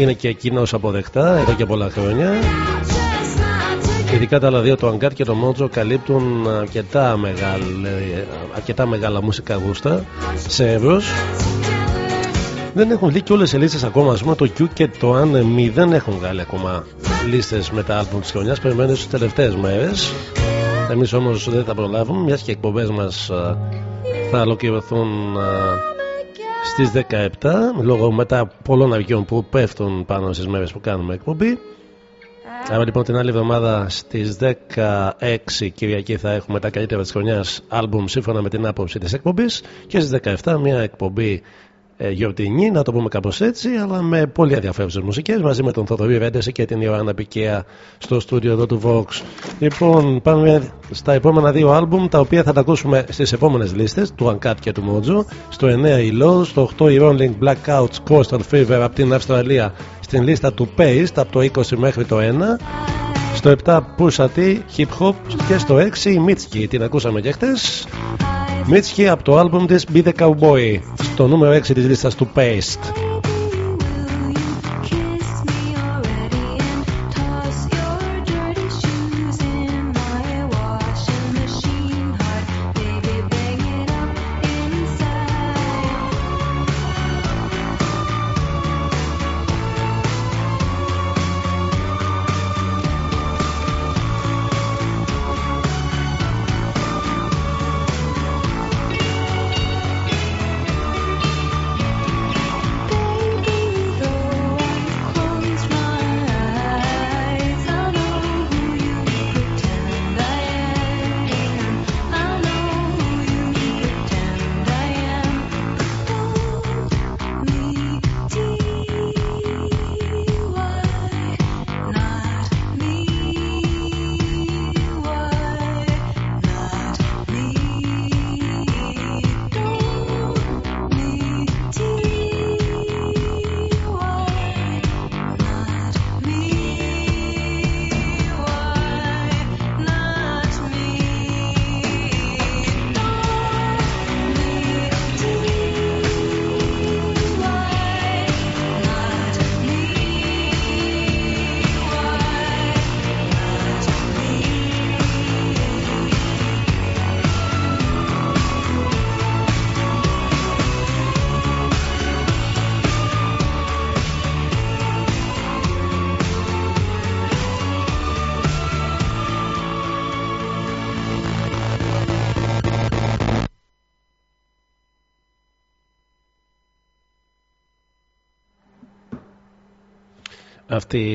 είναι και κοινώ αποδεκτά εδώ και πολλά χρόνια. Ειδικά τα άλλα δύο, το Αγκάρ και το Μότζο, καλύπτουν αρκετά μεγάλα, αρκετά μεγάλα μουσικά γούστα σε εύρος. Δεν έχουν βγει και όλες οι λίστες ακόμα. Α πούμε το Q και το Anne δεν έχουν βγάλει ακόμα λίστες με τα άλμπομ της χρονιάς. Περιμένουν στι τελευταίες μέρες. Εμείς όμως δεν θα προλάβουμε, μιας και οι εκπομπές μας θα ολοκληρωθούν στις 17 λόγω μετά πολλών αργιών που πέφτουν πάνω στις μέρες που κάνουμε εκπομπή. Άρα λοιπόν την άλλη εβδομάδα στις 16 Κυριακή θα έχουμε τα καλύτερα της χρονιάς άλμπουμ σύμφωνα με την άποψη της εκπομπής και στις 17 μια εκπομπή ε, γιορτινή, να το πούμε κάπως έτσι, αλλά με πολύ ενδιαφέρουσες μουσικές μαζί με τον Θοδωρή Ρέντεση και την Ιωάννα Πικέα στο στούντιο εδώ του Vox. Λοιπόν, πάμε στα επόμενα δύο άλμπουμ τα οποία θα τα ακούσουμε στις επόμενες λίστες του Uncut και του Mojo. Στο 9 η Low, στο 8 η Rolling Blackouts Coastal Fever από την Αυστραλία στην λίστα του Paste από το 20 μέχρι το 1. Στο 7 Pusha T, Hip Hop και στο 6 η Mitski, την ακούσαμε και χτες. Mitski από το άλμπουμ της Be The Cowboy στο νούμερο 6 της λίστας του Paste.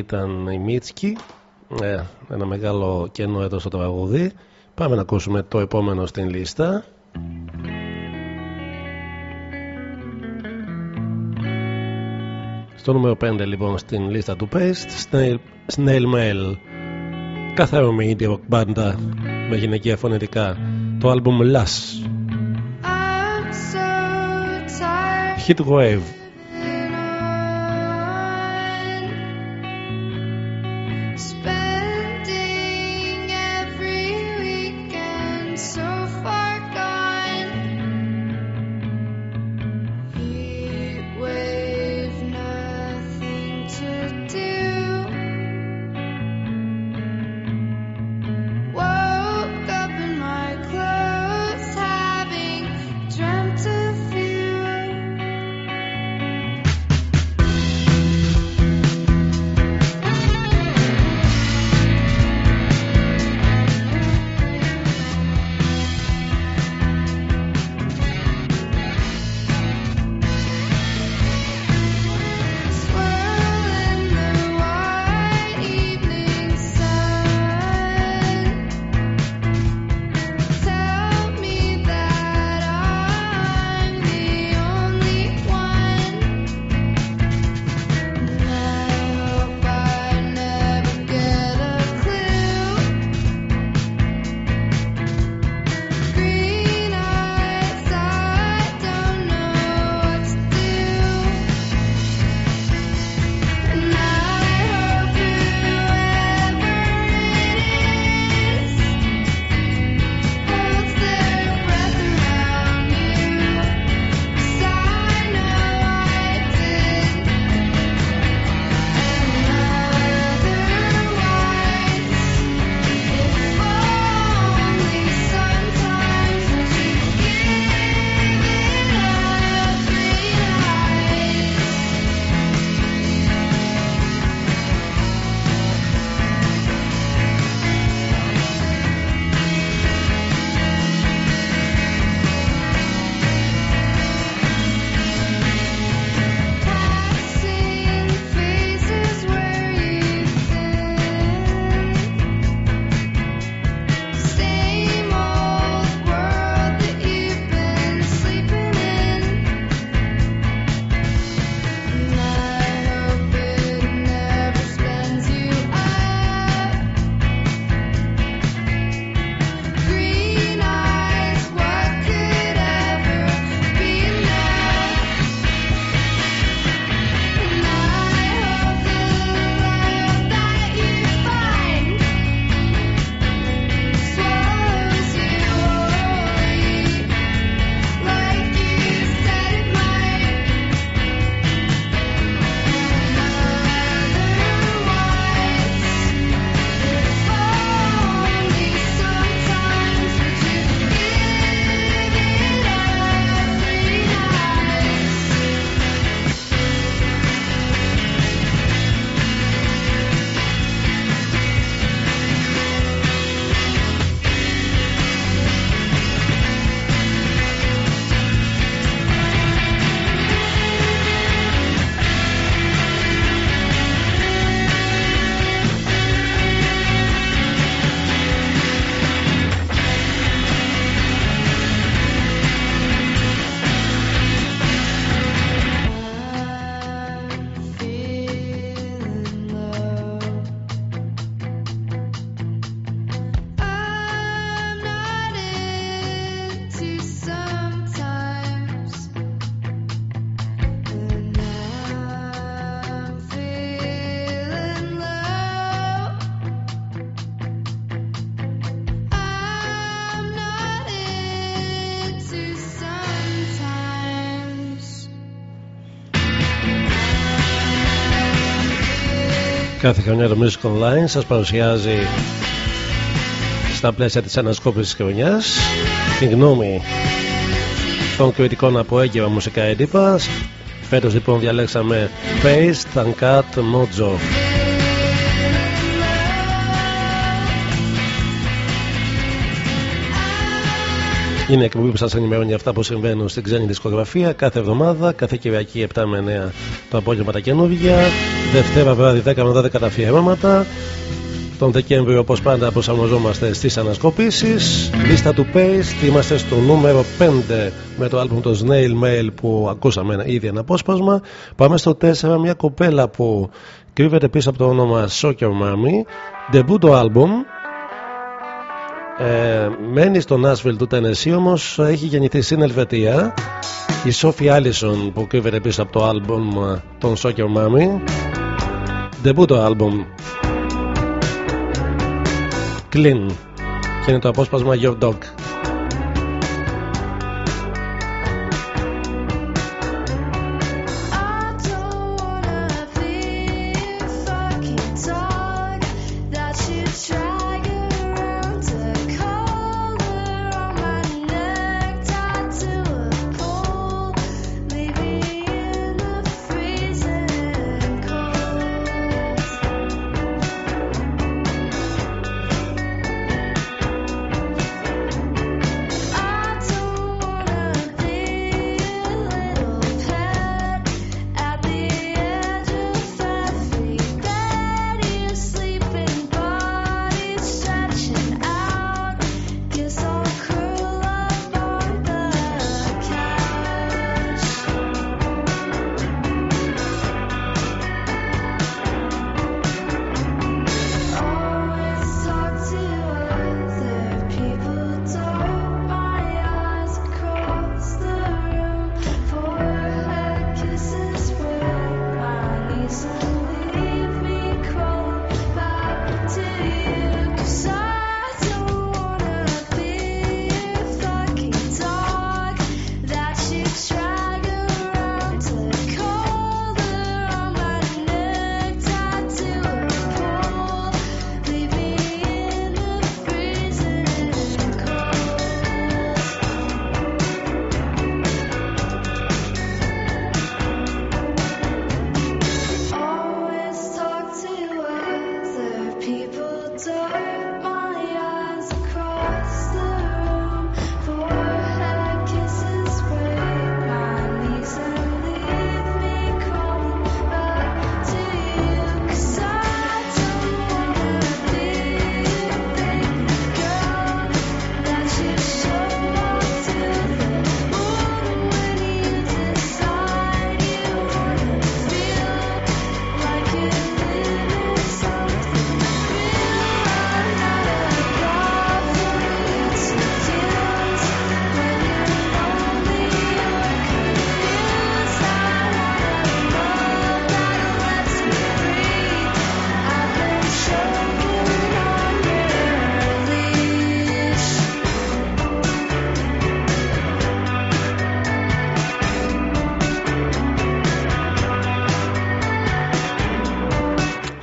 Ήταν η Μίτσκι. Ε, ένα μεγάλο κενό εδώ στο τραγούδι. Πάμε να ακούσουμε το επόμενο στην λίστα. Στο νούμερο 5 λοιπόν στην λίστα του Paste Snail, Snail Mail Καθαρό με indie rock μπάντα με γυναικεία φωνητικά το άλμπουμ Lass Hit Wave Κάθε χρονιά το Music Online σας παρουσιάζει στα πλαίσια της ανασκόπησης της χρονιάς την γνώμη των κριτικών από έγκυρα μουσικά έντυπα. Φέτος λοιπόν διαλέξαμε Paste, Uncut, Mojo. Είναι εκπομπή που σας ενημερώνει αυτά που συμβαίνουν στην ξένη δισκογραφία κάθε εβδομάδα, κάθε Κυριακή 7 με 9 το απόγευμα τα καινούργια. Δευτέρα βράδυ 10 με 12 τα αφιερώματα. Τον Δεκέμβριο, όπως πάντα, προσαρμοζόμαστε στις ανασκοπήσεις. Λίστα του Pace, είμαστε στο νούμερο 5 με το album το Snail Mail που ακούσαμε ήδη ένα απόσπασμα. Πάμε στο 4, μια κοπέλα που κρύβεται πίσω από το όνομα Soccer Mommy. Debut το album ε, μένει στο Nashville του Tennessee όμως έχει γεννηθεί στην Ελβετία. Η Sophie Allison που κρύβεται πίσω από το άλμπομ ε, των Soccer Mommy. Debut το άλμπομ Clean. Και είναι το απόσπασμα Your Dog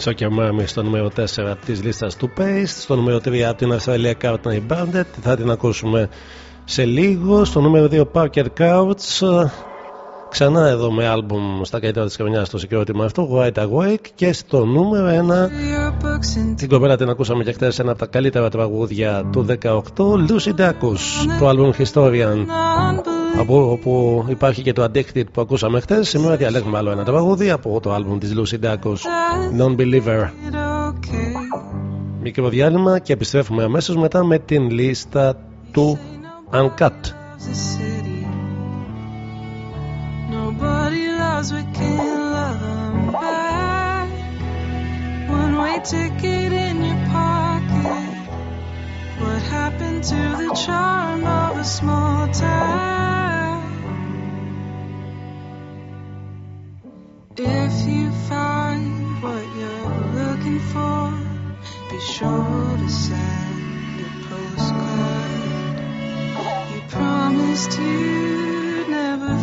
Soccer Mommy στο νούμερο 4 της λίστας του Pace. Στο νούμερο 3 από την Αυστραλία Courtney Barnett θα την ακούσουμε σε λίγο. Στο νούμερο 2 Parker Couch. Ξανά εδώ με άλμπουμ στα καλύτερα της χρονιάς στο συγκρότημα αυτό White Awake. Και στο νούμερο 1 την κοπέλα την ακούσαμε και χτες ένα από τα καλύτερα τραγούδια του 18 Lucy Dacus το άλμπουμ Historian από όπου υπάρχει και το Addicted που ακούσαμε χθες. Σήμερα διαλέγουμε άλλο ένα τραγούδι από το άλμπουμ της Lucy Dacus Non-Believer. Μικρό διάλειμμα και επιστρέφουμε αμέσως μετά με την λίστα του Uncut. What happened to the charm of a small town? If you find what you're looking for, be sure to send a postcard. You promised you'd never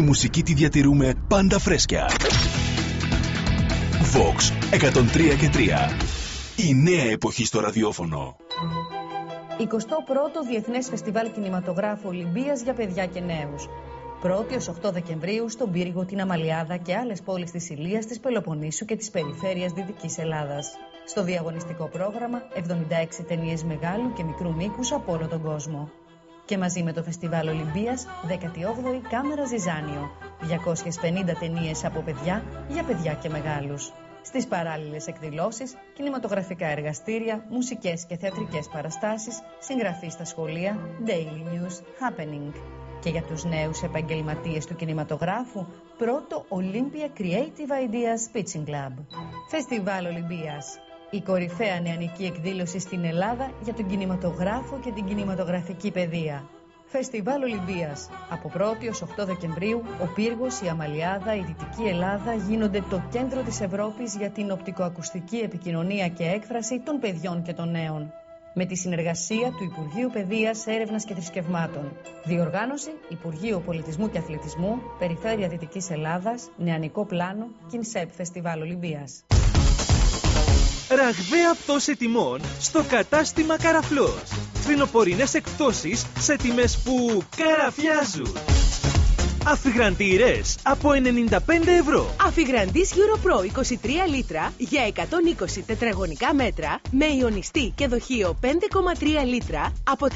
τη μουσική τη διατηρούμε πάντα φρέσκια. Vox 103 και 3. Η νέα εποχή στο ραδιόφωνο. 21ο Διεθνές Φεστιβάλ Κινηματογράφου Ολυμπίας για παιδιά και νέους. 1η ως 8 Δεκεμβρίου στον Πύργο, την Αμαλιάδα και άλλες πόλεις της Ηλίας, της Πελοποννήσου και της περιφέρειας Δυτικής Ελλάδας. Στο διαγωνιστικό πρόγραμμα 76 ταινίες μεγάλου και μικρού μήκου από όλο τον κόσμο. Και μαζί με το Φεστιβάλ Ολυμπίας 18η Κάμερα Ζιζάνιο. 250 ταινίες από παιδιά για παιδιά και μεγάλους. Στις παράλληλες εκδηλώσεις, κινηματογραφικά εργαστήρια, μουσικές και θεατρικές παραστάσεις, συγγραφή στα σχολεία, daily news, happening. Και για τους νέους επαγγελματίες του κινηματογράφου, πρώτο Olympia Creative Ideas Pitching Club. Φεστιβάλ Ολυμπίας η κορυφαία νεανική εκδήλωση στην Ελλάδα για τον κινηματογράφο και την κινηματογραφική παιδεία. Φεστιβάλ Ολυμπίας. Από 1η ως 8 Δεκεμβρίου, ο Πύργος, η Αμαλιάδα, η Δυτική Ελλάδα γίνονται το κέντρο της Ευρώπης για την οπτικοακουστική επικοινωνία και έκφραση των παιδιών και των νέων. Με τη συνεργασία του Υπουργείου Παιδείας, Έρευνας και Θρησκευμάτων. Διοργάνωση Υπουργείο Πολιτισμού και Αθλητισμού, Περιφέρεια Δυτικής Ελλάδας, Νεανικό Πλάνο, Κινσέπ Φεστιβάλ Ολυμπίας. Ραγδαία πτώση τιμών στο κατάστημα Καραφλός. Φθινοπορεινές εκπτώσεις σε τιμές που καραφιάζουν. Αφιγραντήρες από 95 ευρώ. Αφιγραντής Europro 23 λίτρα για 120 τετραγωνικά μέτρα με ιονιστή και δοχείο 5,3 λίτρα από 339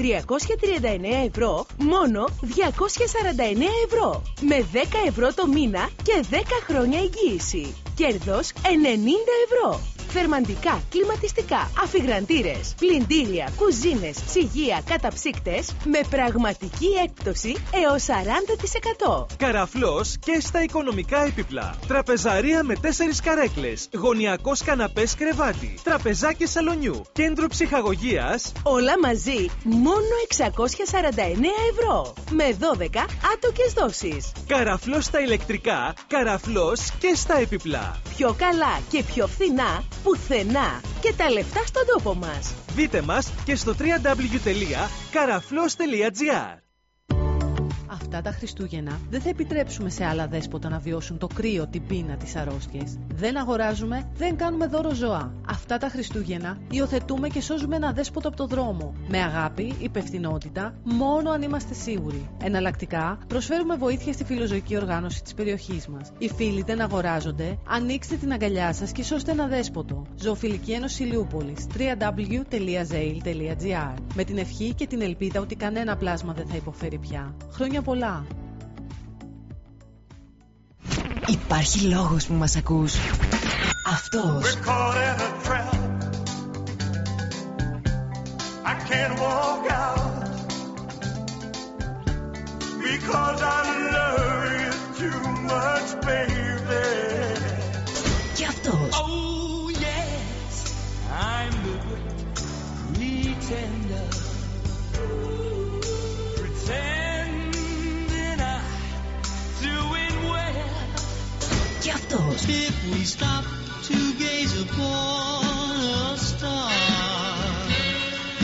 ευρώ μόνο 249 ευρώ. Με 10 ευρώ το μήνα και 10 χρόνια εγγύηση. Κέρδος 90 ευρώ θερμαντικά, κλιματιστικά, αφιγραντήρες, πλυντήρια, κουζίνες, ψυγεία, καταψύκτες με πραγματική έκπτωση έως 40%. Καραφλός και στα οικονομικά έπιπλα. Τραπεζαρία με 4 καρέκλες, γωνιακός καναπές κρεβάτι, τραπεζάκι σαλονιού, κέντρο ψυχαγωγίας. Όλα μαζί μόνο 649 ευρώ με 12 άτοκες δόσεις. Καραφλός στα ηλεκτρικά, καραφλός και στα έπιπλα. Πιο καλά και πιο φθηνά πουθενά και τα λεφτά στον τόπο μας. Δείτε μας και στο www.karaflos.gr Αυτά τα Χριστούγεννα δεν θα επιτρέψουμε σε άλλα δέσποτα να βιώσουν το κρύο, την πείνα, τις αρρώστιες. Δεν αγοράζουμε, δεν κάνουμε δώρο ζωά. Αυτά τα Χριστούγεννα υιοθετούμε και σώζουμε ένα δέσποτο από το δρόμο. Με αγάπη, υπευθυνότητα, μόνο αν είμαστε σίγουροι. Εναλλακτικά, προσφέρουμε βοήθεια στη φιλοζωική οργάνωση της περιοχής μας. Οι φίλοι δεν αγοράζονται, ανοίξτε την αγκαλιά σας και σώστε ένα δέσποτο. Ζωοφιλική Ένωση Ηλιούπολη www.zail.gr Με την ευχή και την ελπίδα ότι κανένα πλάσμα δεν θα υποφέρει πια. Χρόνια Υπάρχει λόγος που μας ακούς. Αυτός. Και αυτός. Oh, I'm the. Και αυτός. If we stop to gaze upon a star,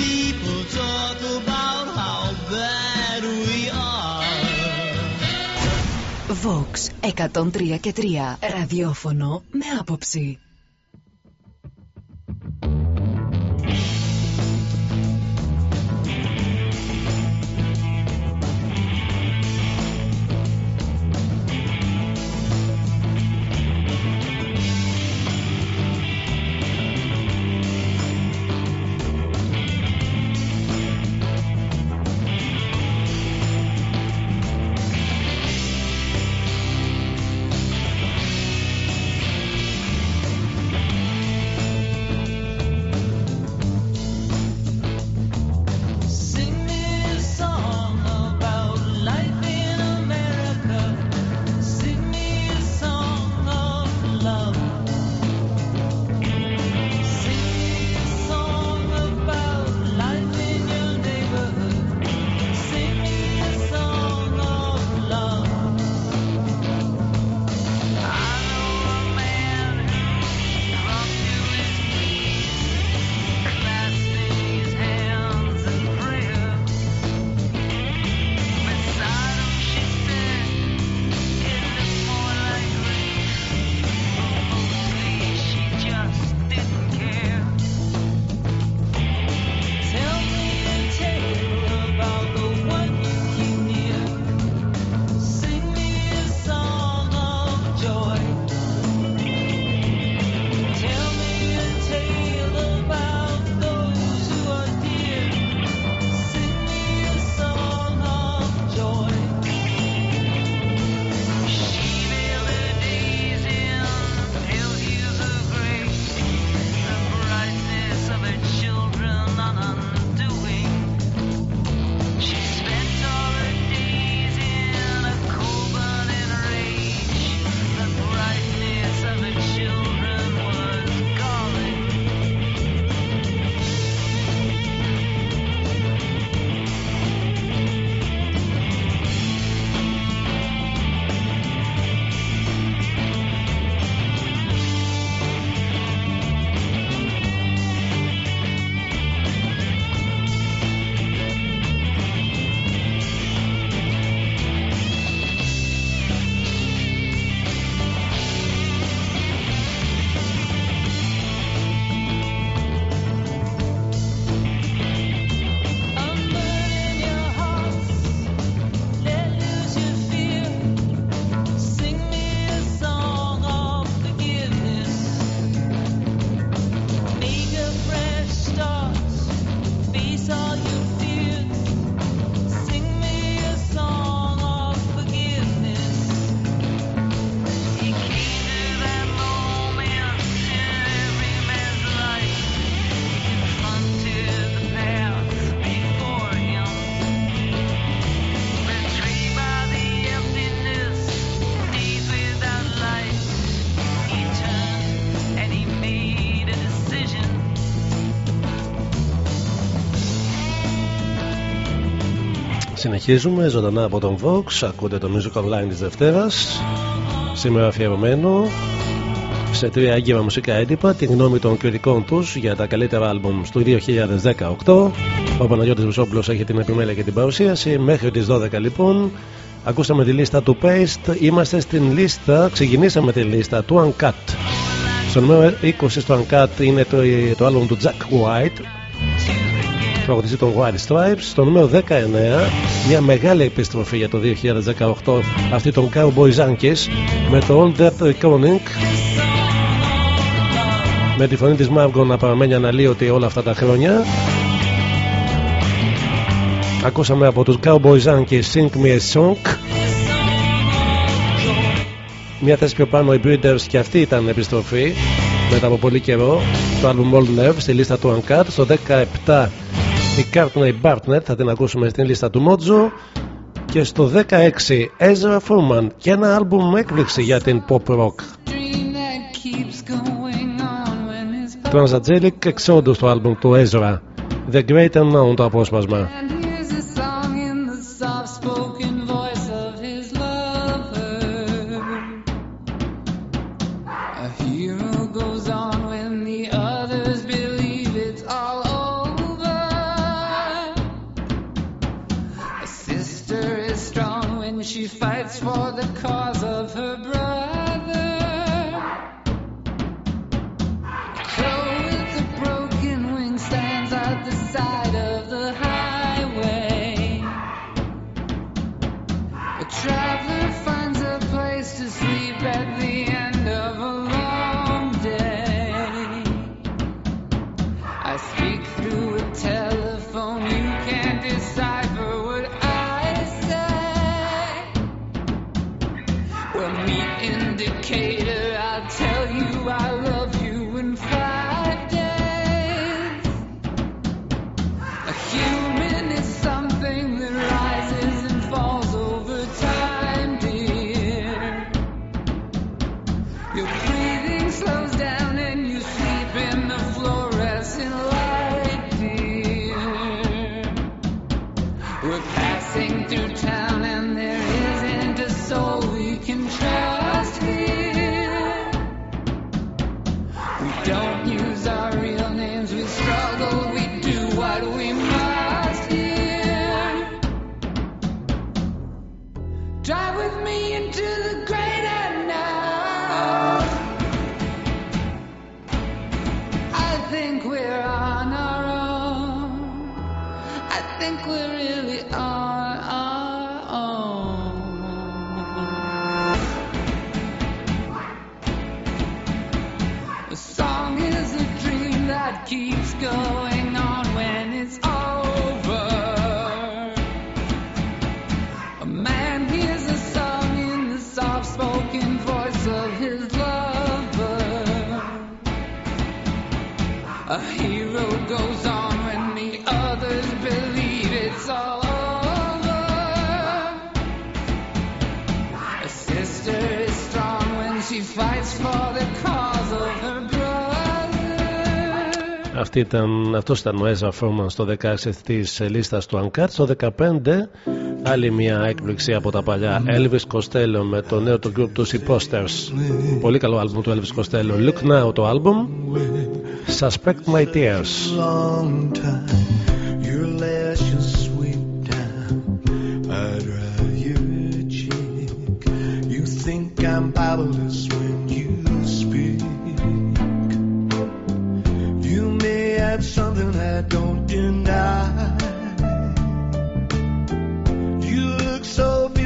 people talk about how bad we are. Vox 103 και 3 ραδιόφωνο με άποψη. Συνεχίζουμε ζωντανά από τον Vox. Ακούτε το Music Online της Δευτέρας. Σήμερα αφιερωμένο σε τρία έγκυρα μουσικά έντυπα, τη γνώμη των κριτικών τους για τα καλύτερα άλμπουμ του 2018. Ο Παναγιώτης Βουσόπουλος έχει την επιμέλεια και την παρουσίαση. Μέχρι τις 12 λοιπόν ακούσαμε τη λίστα του Paste. Είμαστε στην λίστα, ξεκινήσαμε τη λίστα του Uncut. Στο νούμερο 20 στο Uncut είναι το, το άλμπομ του Jack White τραγουδιστή των White Stripes. Στο νούμερο 19, μια μεγάλη επιστροφή για το 2018, αυτή των Cowboy Yankees με το On Death Reckoning. Με τη φωνή της Μάργκο να παραμένει αναλύωτη όλα αυτά τα χρόνια. Ακούσαμε από τους Cowboy Yankees Sing Me a Song. Μια θέση πιο πάνω οι Breeders και αυτή ήταν επιστροφή μετά από πολύ καιρό. Το album Old Love στη λίστα του Uncut. Στο 17 η Courtney Bartnett θα την ακούσουμε στην λίστα του Mojo. Και στο 16 Ezra Furman και ένα άλμπουμ έκπληξη για την pop rock. Transangelic Exodus το άλμπουμ του Ezra. The Great Unknown το απόσπασμα Αυτός ήταν ο Ένζα Φόρμαν στο 16 της λίστας του Uncut. Στο 15, άλλη μια έκπληξη από τα παλιά. Ναι. Elvis Costello με το νέο του γκρουπ του Imposters. Πολύ καλό άλμπουμ του Elvis Costello. Look now το άλμπουμ Suspect my tears. Have something I don't deny. You look so beautiful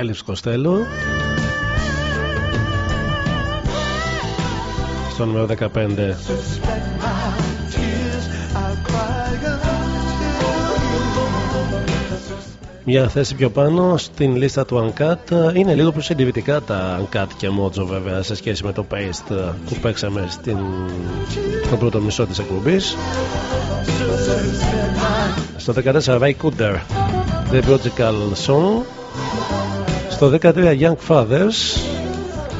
it. Έλλειψη Κοστέλου. Στο νούμερο 15. Suspect my tears. I'll cry until you. Μια θέση πιο πάνω στην λίστα του Uncut είναι λίγο πιο συντηρητικά τα Uncut και Mojo βέβαια σε σχέση με το Paste που παίξαμε στην... στο πρώτο μισό της εκπομπής. Στο 14 Ray Cooder The Logical Song Στο 13 Young Fathers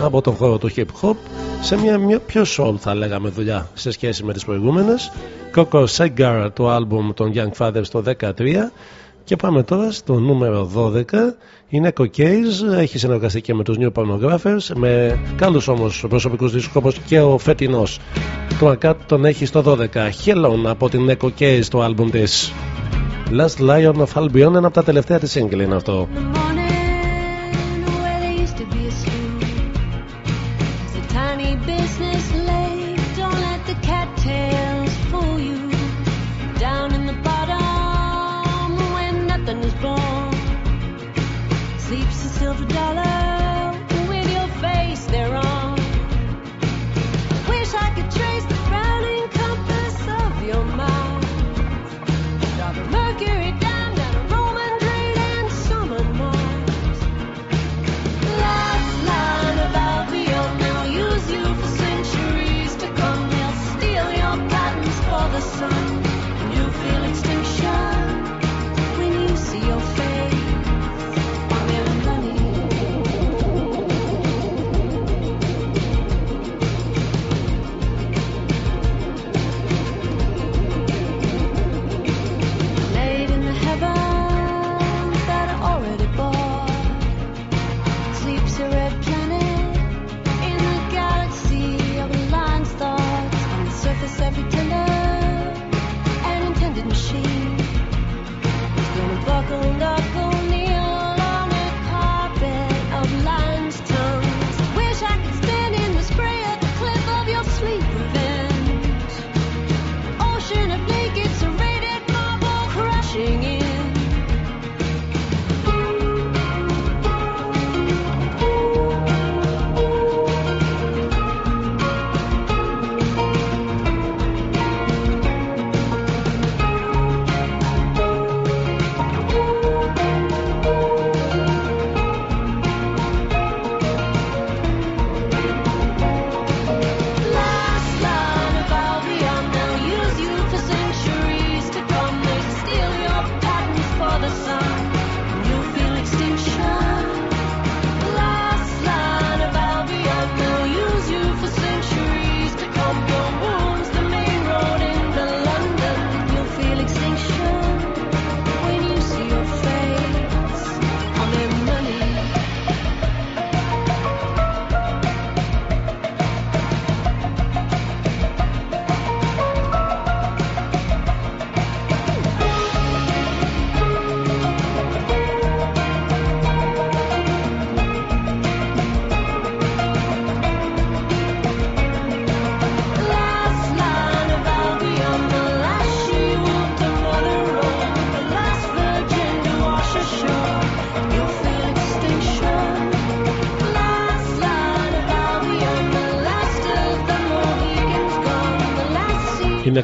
από τον χώρο του hip hop σε μια, μια πιο soul θα λέγαμε δουλειά σε σχέση με τις προηγούμενες. Coco Segar το άλμπουμ των Young Fathers το 13 και πάμε τώρα στο νούμερο 12 είναι Cockaze, έχει συνεργαστεί και με τους New Pornographers με καλούς όμως προσωπικούς δίσκους όπως και ο φετινός. Το Uncut τον έχει στο 12 Hellon από την Cockaze το άλμπουμ της. Last Lion of Albion ένα από τα τελευταία της single είναι αυτό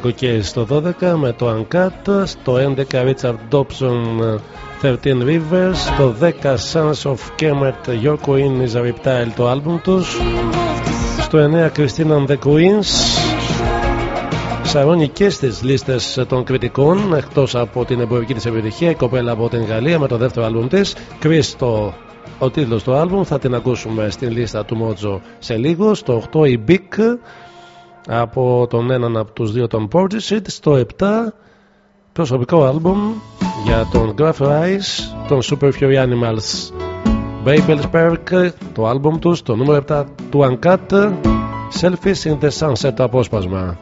Bouquet στο 12 με το Uncut, στο 11 Richard Thompson 13 Rivers, στο 10 Sons of Kemet Your Queen is a Reptile το άλμπουμ τους, στο 9 Christine and the Queens, Σαρώνει και στις λίστες των κριτικών εκτός από την εμπορική της επιτυχία. Η κοπέλα από την Γαλλία με το δεύτερο άλμπουμ της. Chris το, ο τίτλος του άλμπουμ. Θα την ακούσουμε στην λίστα του Mojo σε λίγο. Στο 8 η Μπικ από τον έναν από τους δύο των Portishead στο 7 προσωπικό αλμπουμ για τον Graph Eyes των Super Fury Animals. Babelsberg το αλμπουμ τους το νούμερο 7 του Uncut Selfies in the Sunset απόσπασμα.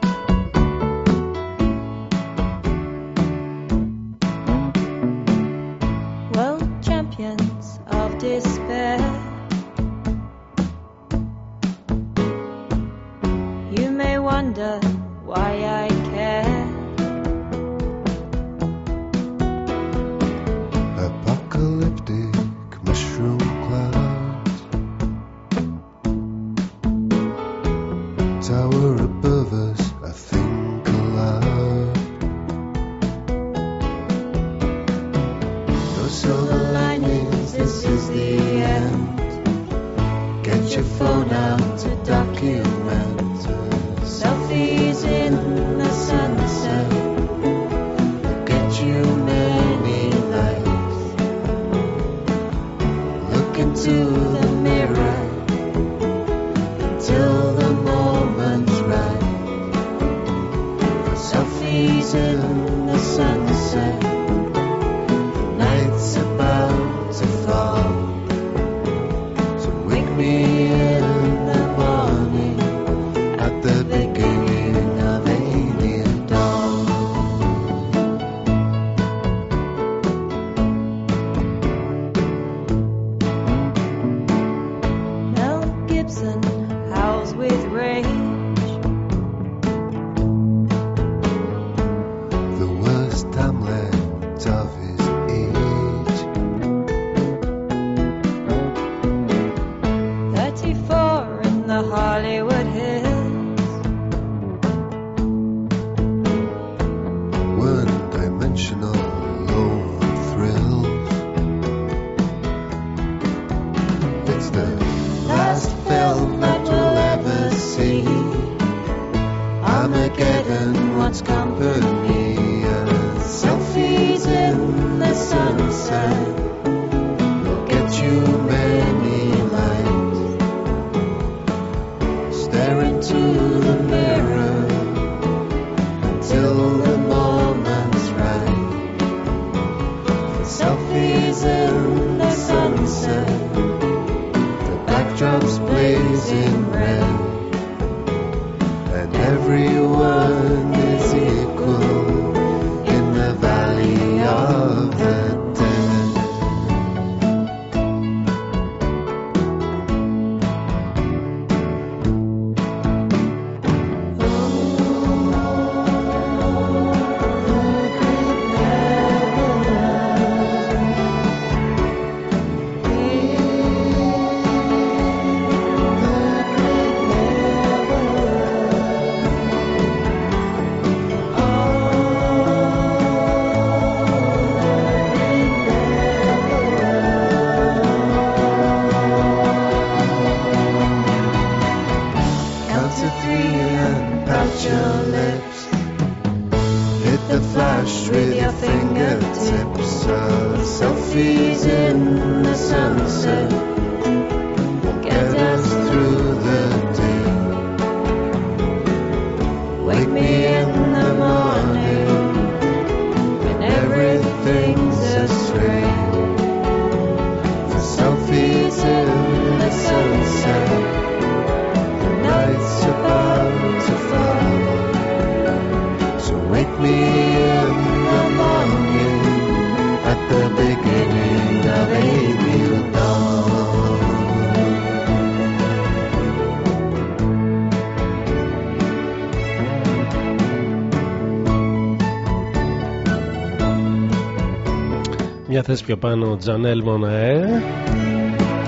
θέση πιο πάνω Τζανέλ Μονέ ε?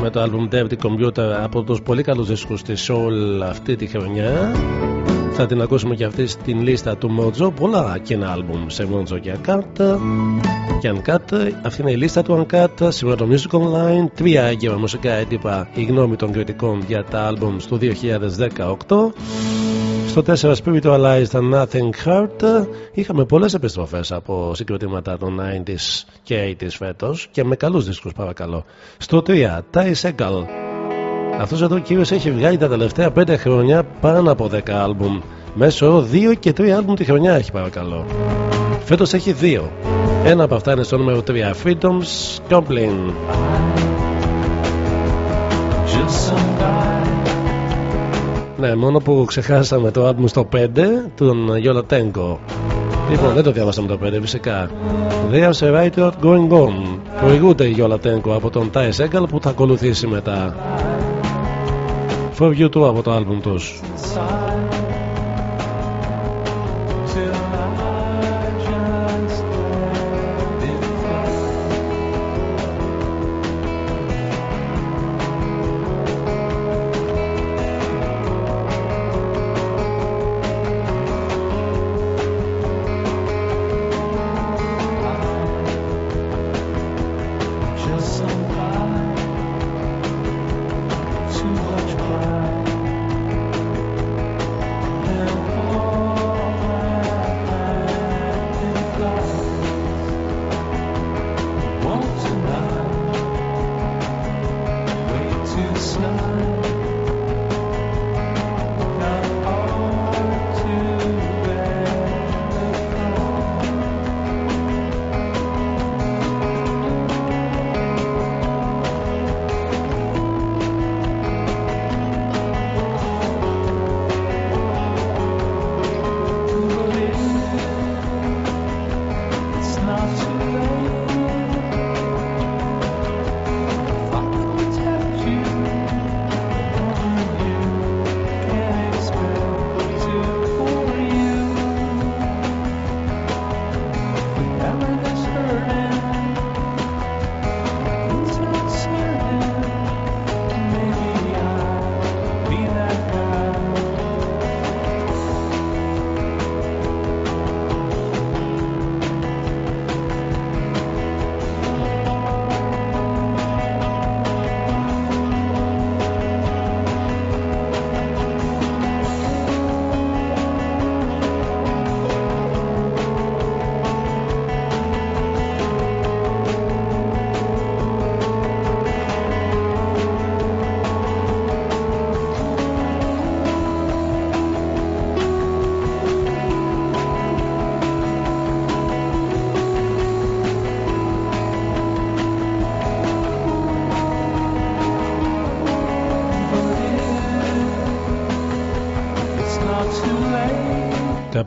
με το album Dirty Computer από τους πολύ καλούς δίσκους της Soul αυτή τη χρονιά. Θα την ακούσουμε και αυτή στην λίστα του Mojo. Πολλά κοινά album σε Mojo και Uncut. Και Uncut αυτή είναι η λίστα του Uncut. Σήμερα το Music Online. Τρία έγκαιρα μουσικά έντυπα. Η γνώμη των κριτικών για τα album του 2018 στο 4 Spiritualized and Nothing Hurt είχαμε πολλές επιστροφές από συγκροτήματα των 90s και 80s φέτος και με καλούς δίσκους παρακαλώ. Στο 3 Ty Segall αυτός εδώ ο κύριος έχει βγάλει τα τελευταία 5 χρόνια πάνω από 10 άλμπουμ. Μέσω 2 και 3 άλμπουμ τη χρονιά έχει παρακαλώ. Φέτος έχει 2. Ένα από αυτά είναι στο νούμερο 3 Freedom's Complain. Ναι, μόνο που ξεχάσαμε το άλμπουμ στο 5 τον Yola Tenko. Λοιπόν, δεν το διάβασαμε το 5 φυσικά. There's a writer going on. Προηγούνται η Yola Tenko από τον Ty Segall που θα ακολουθήσει μετά. For You Too από το άλμπουμ τους.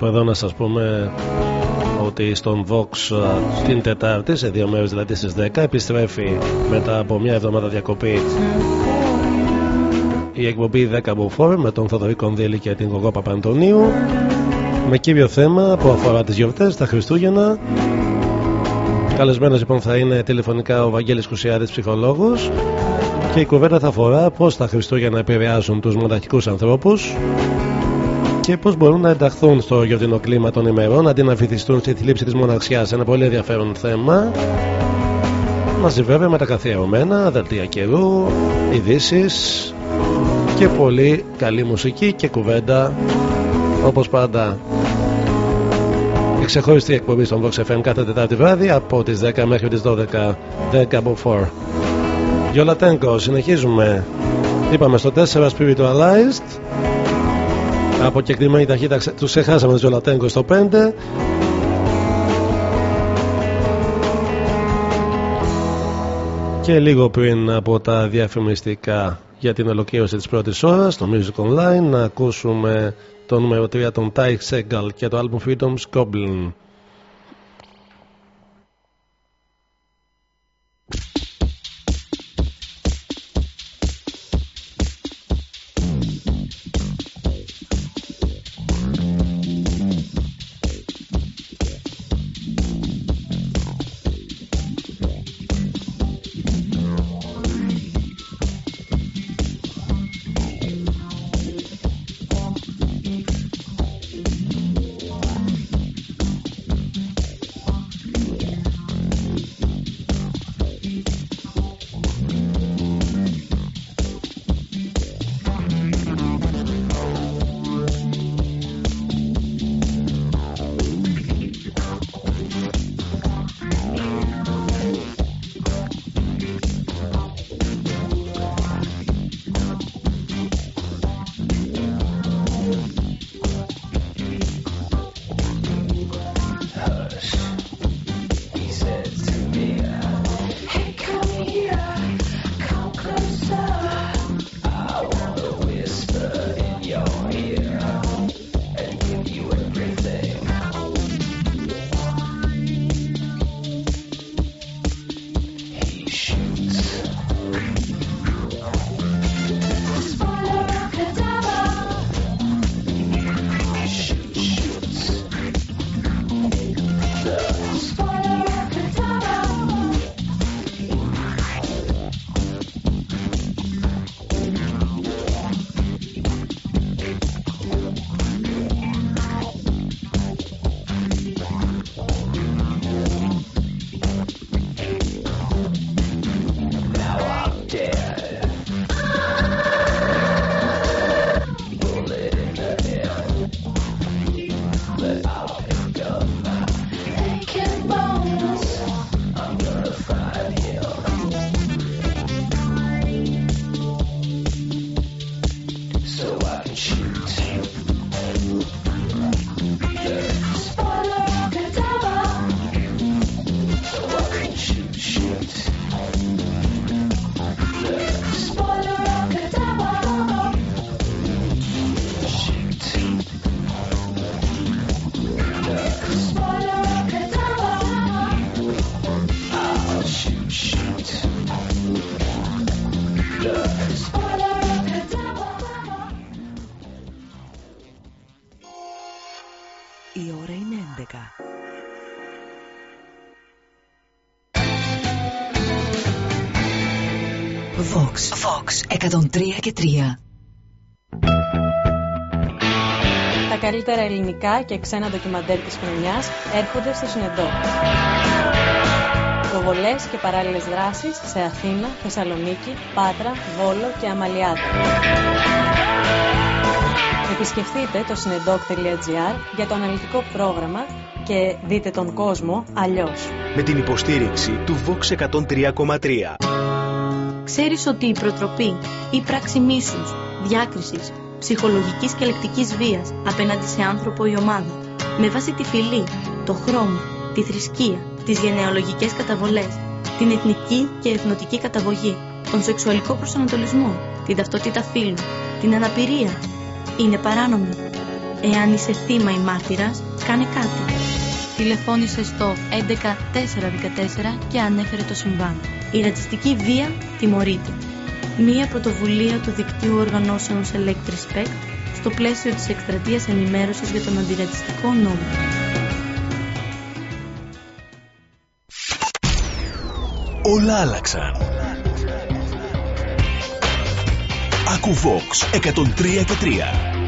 Κάπου εδώ να σας πούμε ότι στον Vox α, την Τετάρτη σε δύο μέρες δηλαδή στις 10 επιστρέφει μετά από μια εβδομάδα διακοπή η εκπομπή 10 Μποφόρ με τον Θοδωρή Κονδύλη και την Γογό Παπαντονίου. Με κύριο θέμα που αφορά τις γιορτές, τα Χριστούγεννα. Καλεσμένος λοιπόν θα είναι τηλεφωνικά ο Βαγγέλης Κουσιάδης ψυχολόγος. Και η κουβέντα θα αφορά πώς τα Χριστούγεννα επηρεάζουν τους μοναχικούς ανθρώπους και πώς μπορούν να ενταχθούν στο γιορτινό κλίμα των ημερών αντί να βυθιστούν στη θλίψη της μοναξιάς. Ένα πολύ ενδιαφέρον θέμα. Μαζί βέβαια με τα καθιερωμένα, δελτία καιρού, ειδήσεις και πολύ καλή μουσική και κουβέντα όπως πάντα. Η ξεχωριστή εκπομπή στον Vox FM κάθε Τετάρτη βράδυ από τις 10 μέχρι τις 12. 10 από 4. Γιολατέγκο, συνεχίζουμε. Είπαμε στο 4 Spiritualized. Από κεκτημένη ταχύτητα ξε- τους ξεχάσαμε τους Γιολατέγκο στο 5. Και λίγο πριν από τα διαφημιστικά για την ολοκλήρωση της πρώτης ώρας στο Music Online να ακούσουμε το νούμερο 3 των Ty Segall και το album Freedom's Goblin. Ελληνικά και ξένα ντοκιμαντέρ της χρονιάς έρχονται στο Συνεντό. Προβολές και παράλληλες δράσεις σε Αθήνα, Θεσσαλονίκη, Πάτρα, Βόλο και Αμαλιάτα. Επισκεφτείτε το συνεντόκ.gr για το αναλυτικό πρόγραμμα και δείτε τον κόσμο αλλιώς. Με την υποστήριξη του Vox 103,3. Ξέρεις ότι η προτροπή ή πράξη μίσους, διάκρισης, ψυχολογικής και λεκτικής βίας απέναντι σε άνθρωπο ή ομάδα, με βάση τη φυλή, το χρώμα, τη θρησκεία, τις γενεαλογικές καταβολές, την εθνική και εθνοτική καταγωγή, τον σεξουαλικό προσανατολισμό, την ταυτότητα φύλου, την αναπηρία, είναι παράνομη. Εάν είσαι θύμα ή μάρτυρας, κάνε κάτι. Τηλεφώνησε στο 11414 και ανέφερε το συμβάν. Η ρατσιστική βία τιμωρείται. Μία πρωτοβουλία του δικτύου οργανώσεων Select Respect στο πλαίσιο της εκστρατείας ενημέρωσης για τον αντιρατσιστικό νόμο. Όλα άλλαξαν. Άκου Vox 103 και 3.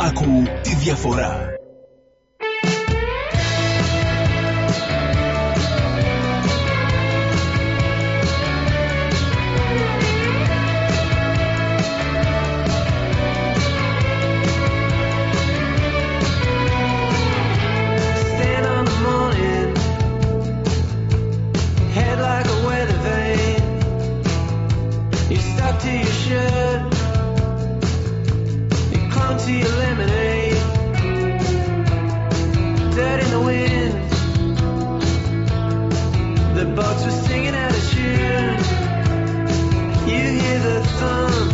Άκου τη διαφορά. sun.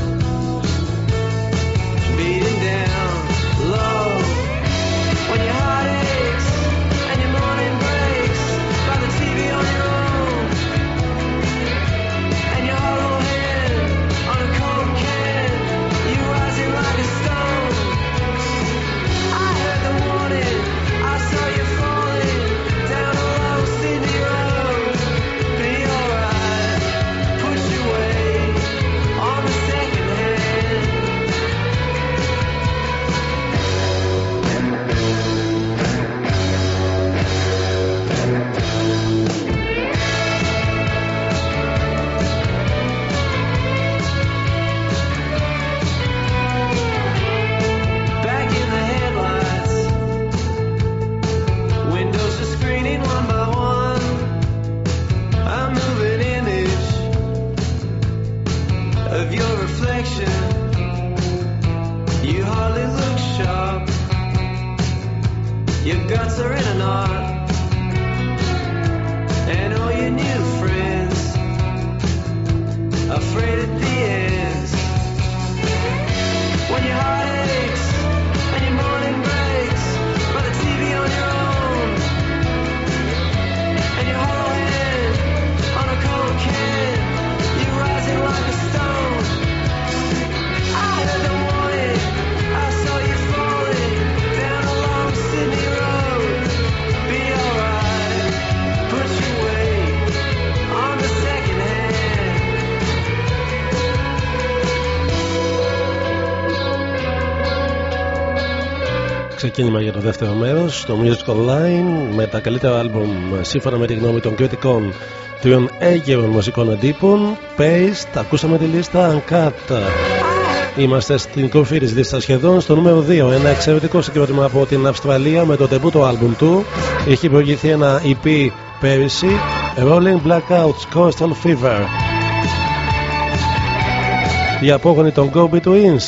Ξεκίνημα για το δεύτερο μέρος στο Music Online με τα καλύτερα άλμπουμ σύμφωνα με τη γνώμη των κριτικών τριών έγκαιρων μουσικών εντύπων. Paste, ακούσαμε τη λίστα Uncut. Είμαστε στην κορφή της λίστας σχεδόν στο νούμερο 2. Ένα εξαιρετικό συγκρότημα από την Αυστραλία με το τεμπούτο άλμπουμ του. Έχει προηγηθεί ένα EP πέρυσι. Rolling Blackouts Coastal Fever. Οι απόγονοι των Go Betweens,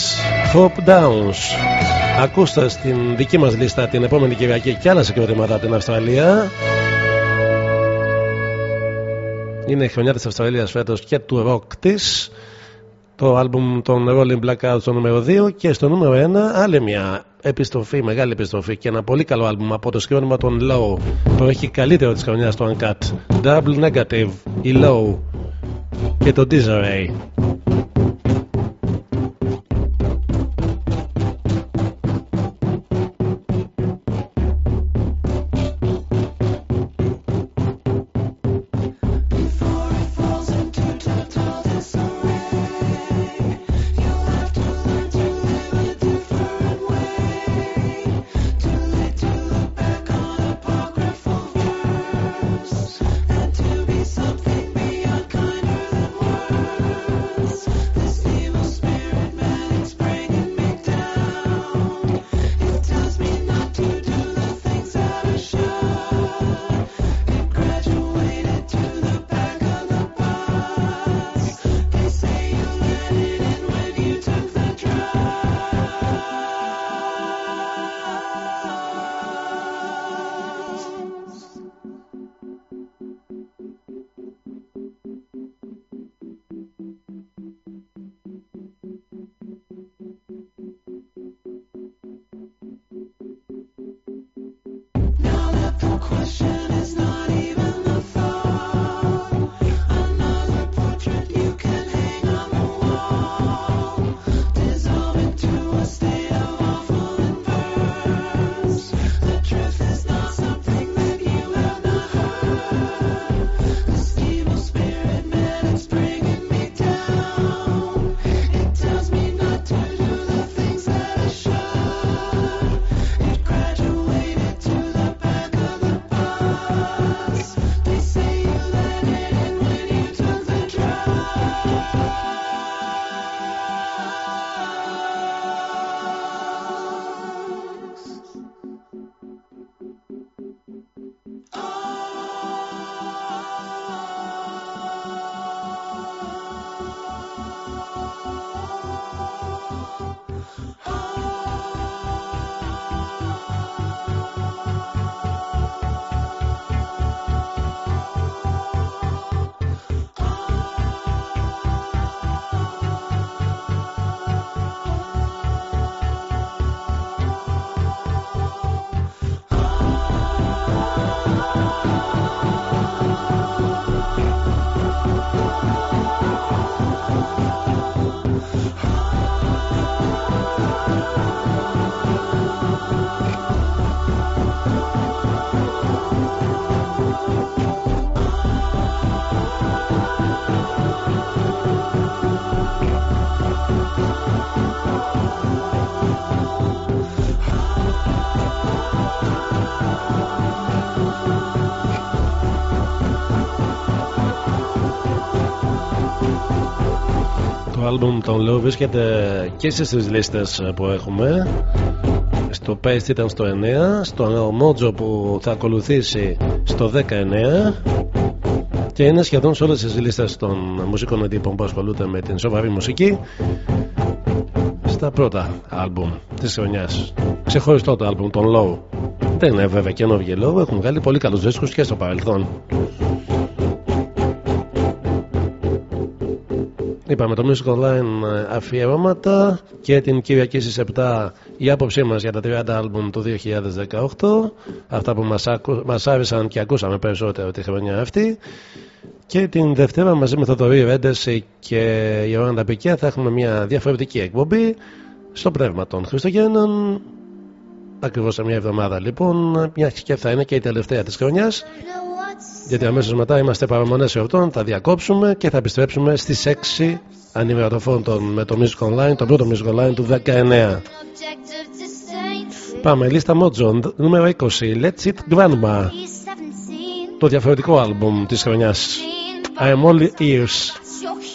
Hope Downs. Ακούστε στην δική μας λίστα την επόμενη Κυριακή και άλλα συγκροτήματα από την Αυστραλία. Είναι η χρονιά της Αυστραλίας φέτος και του rock της. Το άλμπουμ των Rolling Blackouts στο νούμερο 2 και στο νούμερο 1 άλλη μια επιστροφή, μεγάλη επιστροφή και ένα πολύ καλό άλμπουμ από το σκηνόμα των Low που έχει καλύτερο της χρονιάς το Uncut. Double Negative, η Low και το Disarray. Το άλμπουμ των Low βρίσκεται και στις λίστες που έχουμε. Στο Paste ήταν στο 9 στο Mojo που θα ακολουθήσει στο 19 και είναι σχεδόν σε όλες τις λίστες των μουσικών εντύπων που ασχολούνται με την σοβαρή μουσική στα πρώτα άλμπουμ της χρονιάς. Ξεχωριστό το άλμπουμ των Low δεν είναι βέβαια καινούργιοι Low έχουν βγάλει πολύ καλούς δίσκους και στο παρελθόν Είπαμε το Music Online ε, αφιερώματα και την Κυριακή στις 7 η άποψή μας για τα 30 άλμπουμ του 2018 αυτά που μας, άκου, μας άρεσαν και ακούσαμε περισσότερο τη χρονιά αυτή. Και την Δευτέρα μαζί με Θοδωρή Ρέντεση και η Ιωάννα Πικιά θα έχουμε μια διαφορετική εκπομπή στο πνεύμα των Χριστουγέννων. Ακριβώς σε μια εβδομάδα λοιπόν μια και θα είναι και η τελευταία της χρονιάς γιατί αμέσως μετά είμαστε παραμονές εορτών θα διακόψουμε και θα επιστρέψουμε στις 6 ανημερωτοφών με το Music Online το πρώτο Music Online του 19 Πάμε λίστα Mojo νούμερο 20 Let's It Grandma. Το διαφορετικό άλμπουμ της χρονιάς. I am all ears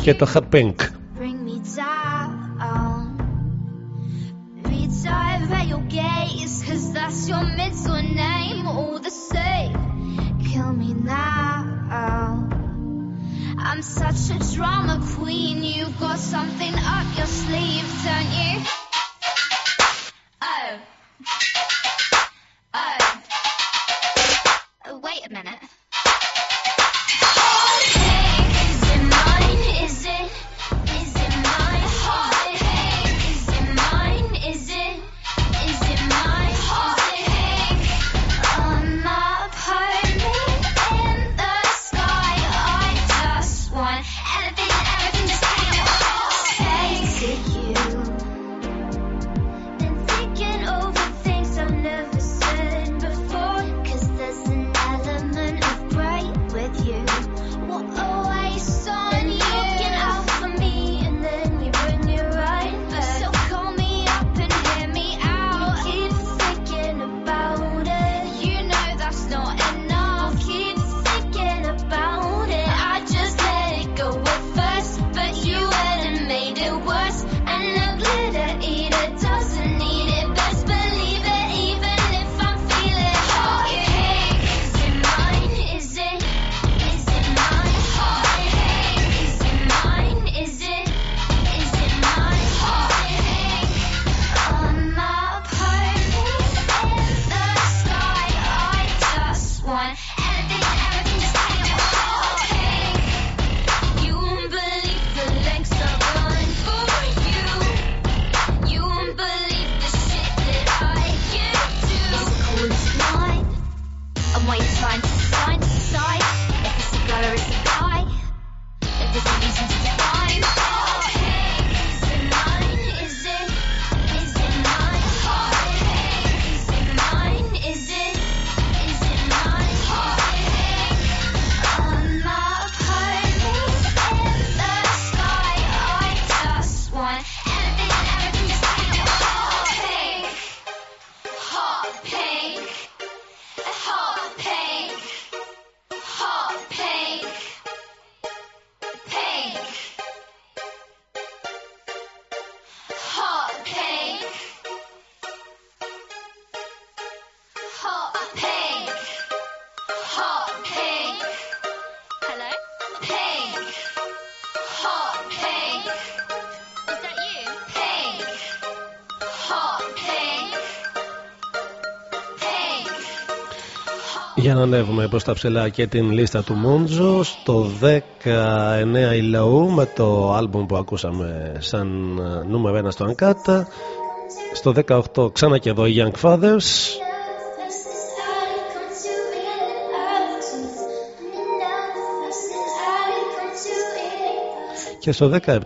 και το Hot Pink. Bring me down. Retire at your gaze, cause that's your middle name. All the same, kill me now. I'm such a drama queen. You've got something up your sleeve, don't you? Oh. Για να ανέβουμε προς τα ψηλά και την λίστα του Μόντζο. Στο 19 η Λαού με το άλμπουμ που ακούσαμε σαν ε, νούμερο 1 στο Ανκάτα στο 18 ξανά και εδώ οι Young Fathers. Και στο 17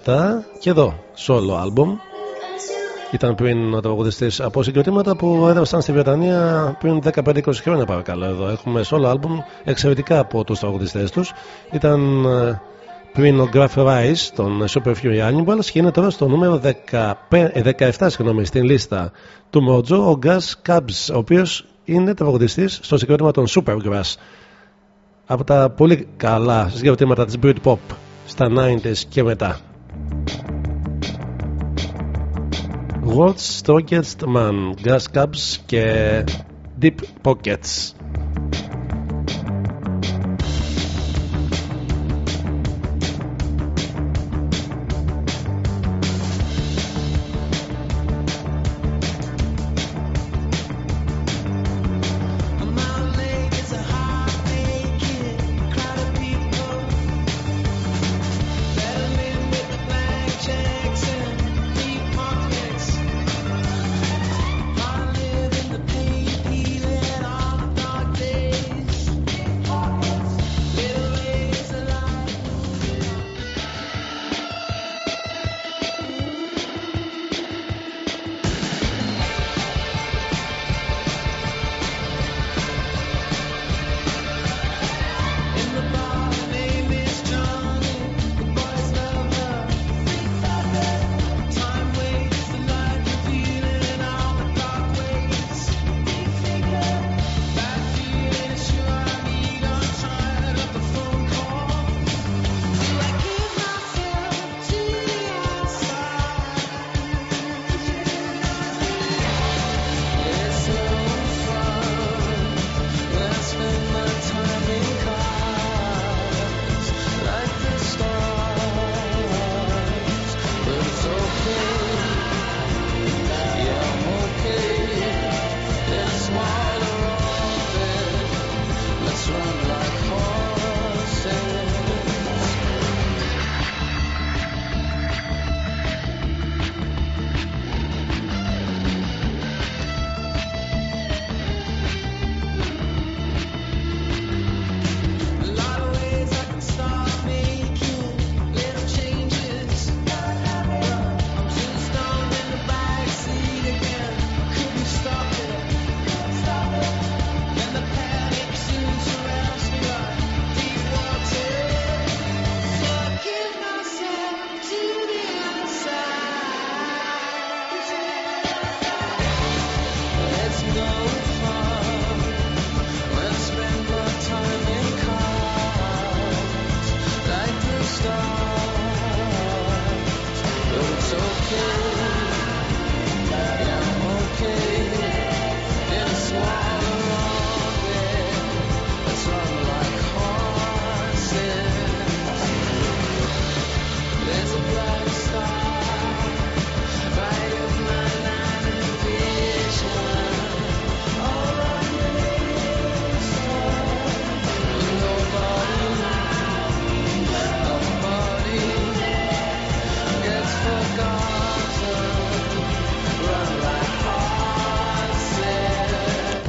και εδώ solo album ήταν πριν ο τραγουδιστής από συγκροτήματα που έδωσαν στη Βρετανία πριν 15-20 χρόνια παρακαλώ εδώ. Έχουμε solo album εξαιρετικά από τους τραγουδιστές τους. Ήταν ε, πριν ο Graph Rise των Super Fury Animals και είναι τώρα στο νούμερο 15, ε, 17 συγγνώμη, στην λίστα του Mojo ο Gus Cubs ο οποίος είναι τραγουδιστής στο συγκρότημα των Supergrass από τα πολύ καλά συγκροτήματα της Britpop στα 90s και μετά World's Strongest Man Gas Cubs και Deep Pockets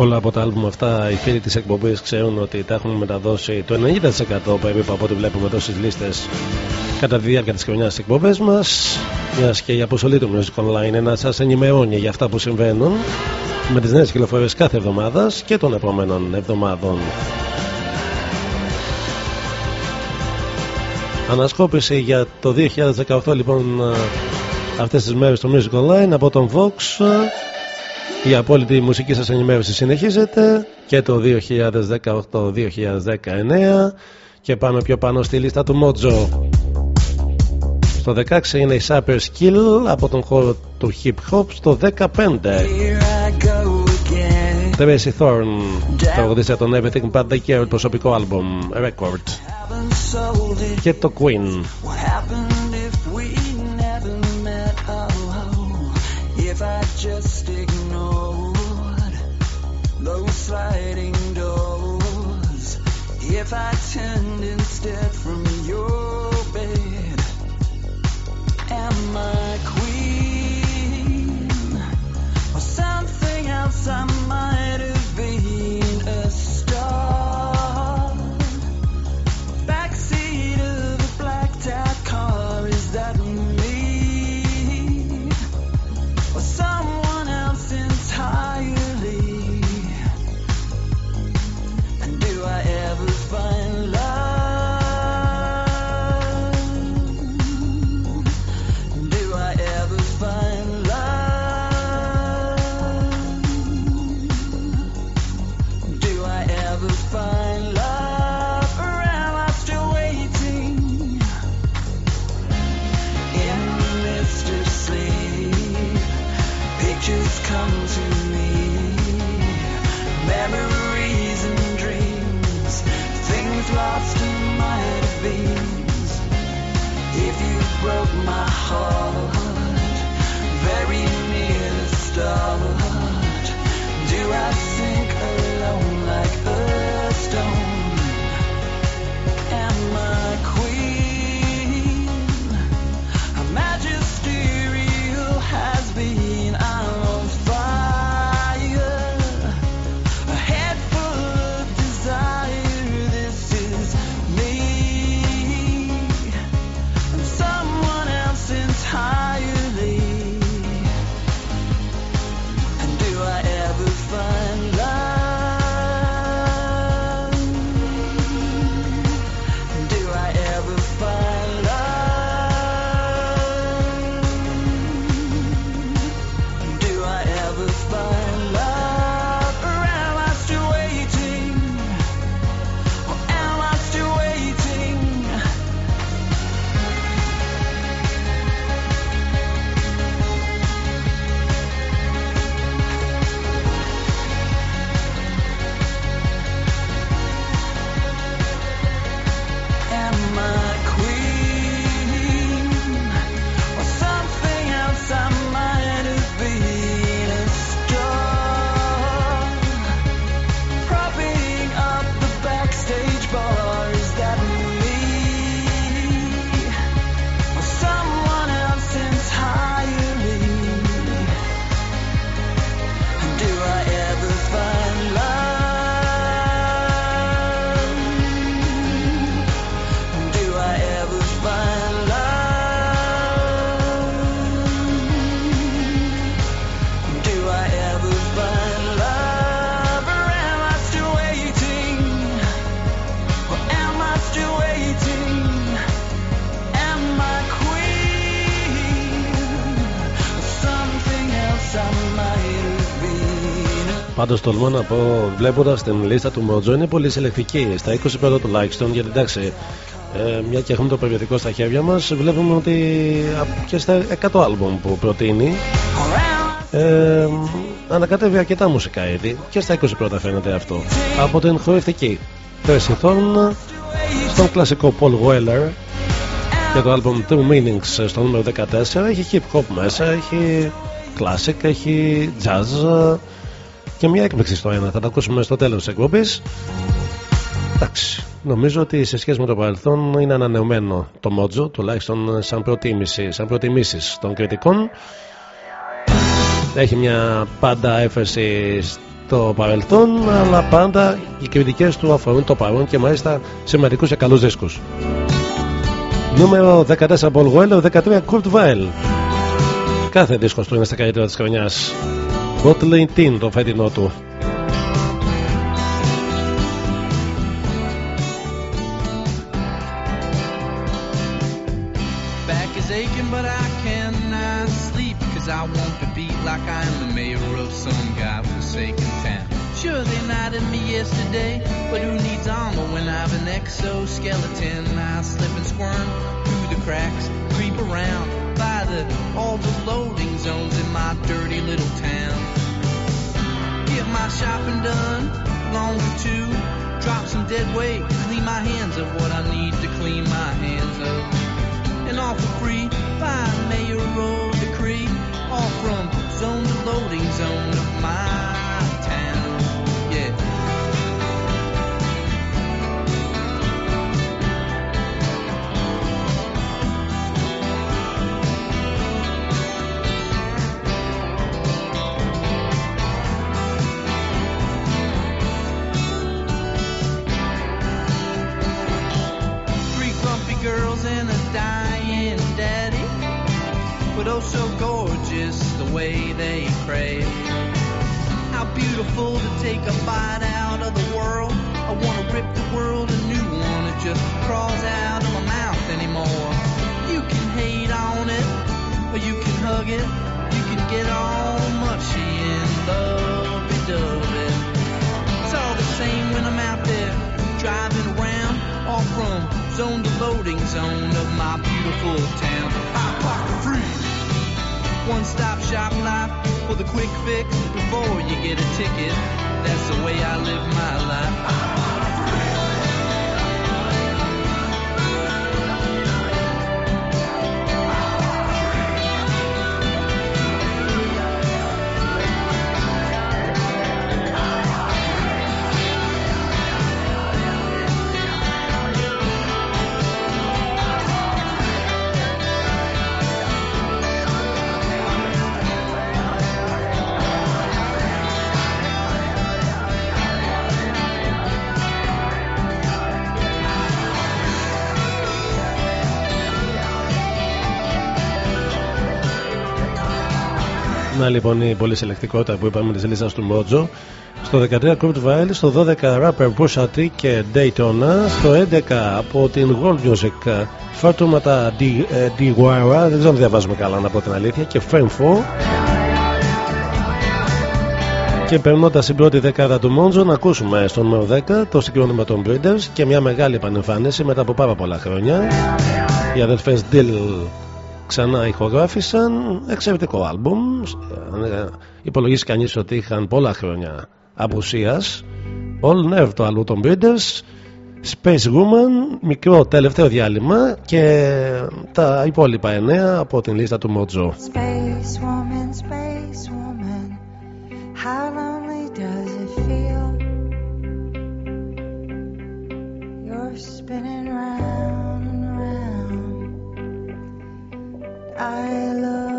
Πολλά από τα άλμπουμ αυτά οι φίλοι της εκπομπής ξέρουν ότι τα έχουν μεταδώσει το 90% περίπου από ό,τι βλέπουμε εδώ στις λίστες κατά τη διάρκεια της χρονιάς της εκπομπές μας μιας και η αποστολή του Music Online είναι να σας ενημερώνει για αυτά που συμβαίνουν με τις νέες κυκλοφορίες κάθε εβδομάδας και των επόμενων εβδομάδων. Ανασκόπηση για το 2018 λοιπόν αυτές τις μέρες στο Music Online από τον Vox η απόλυτη μουσική σας ενημέρωση συνεχίζεται και το 2018-2019 και πάμε πιο πάνω στη λίστα του Mojo. Στο 16 είναι η Super Skill από τον χώρο του hip hop στο 15. Tracy Thorn, τραγουδίστρια των Everything But The Care, προσωπικό άλμπομ, record. Και το Queen. If I just sliding doors, if I turned instead from your bed, am I queen or something else? I Πάντως τολμώ να πω, βλέποντας την λίστα του Mojo, είναι πολύ συλλεκτική. Στα 20 πρώτα τουλάχιστον, γιατί εντάξει, ε, μια και έχουμε το περιοδικό στα χέρια μας βλέπουμε ότι α, και στα 100 άλμπομ που προτείνει ε, ανακατεύει αρκετά μουσικά είδη και στα 20 πρώτα φαίνεται αυτό από την χορευτική Tracy Thorn στον κλασικό Paul Weller και το album Two Meanings στο νούμερο 14 έχει hip hop μέσα, έχει classic, έχει jazz και μια έκπληξη στο ένα. Θα τα ακούσουμε στο τέλος της εκπομπής. Εντάξει, νομίζω ότι σε σχέση με το παρελθόν είναι ανανεωμένο το Mojo, τουλάχιστον σαν προτίμηση, σαν προτιμήσεις των κριτικών. Έχει μια πάντα έφεση στο παρελθόν, αλλά πάντα οι κριτικές του αφορούν το παρόν και μάλιστα σε μερικούς και καλούς δίσκους. Νούμερο 14 Paul Weller, 13 Kurt Weill. Κάθε δίσκος του είναι στα καλύτερα της χρονιάς. Bottling Tin το φετινό του. Back is aching, but I cannot sleep. Cause I want to beat like I am the mayor of some godforsaken town. Sure, they knighted me yesterday, but who needs armor when I've an exoskeleton? I slip and squirm through the cracks, creep around by all the loading zones in my dirty little town. Get my shopping done, long two. Drop some dead weight, clean my hands of what I need to clean my hands of and all for free by mayoral decree. All from zone to loading zone of my But oh so gorgeous the way they crave. How beautiful to take a bite out of the world. I wanna rip the world a new one. It just crawls out of my mouth anymore. You can hate on it, or you can hug it. You can get all mushy and lovey-dovey. It's all the same when I'm out there driving around, all from zone to loading zone of my beautiful town. I park free. One stop shop life for the quick fix before you get a ticket. That's the way I live my life. Να λοιπόν η πολύ συλλεκτικότητα που είπαμε της λίστα του Μότζο. Στο 13 Kurt Vile, στο 12 Rapper Pusha T και Daytona, στο 11 από την World Music Φάτουματα Diguara, δεν ξέρω αν διαβάζουμε καλά να πω την αλήθεια, και Femfo. Και περνώντας την πρώτη δεκάδα του Μόντζο, να ακούσουμε στο νούμερο 10 το συγκρότημα των Breeders και μια μεγάλη επανεμφάνιση μετά από πάρα πολλά χρόνια. Οι αδερφές Dill ξανά ηχογράφησαν εξαιρετικό άλμπουμ Ε, υπολογίσει κανείς ότι είχαν πολλά χρόνια απουσίας All Nerve το άλμπουμ των Breeders Space Woman μικρό τελευταίο διάλειμμα και τα υπόλοιπα εννέα από την λίστα του Mojo Space woman, space woman, how lonely does it feel? You're spinning round and round. I love.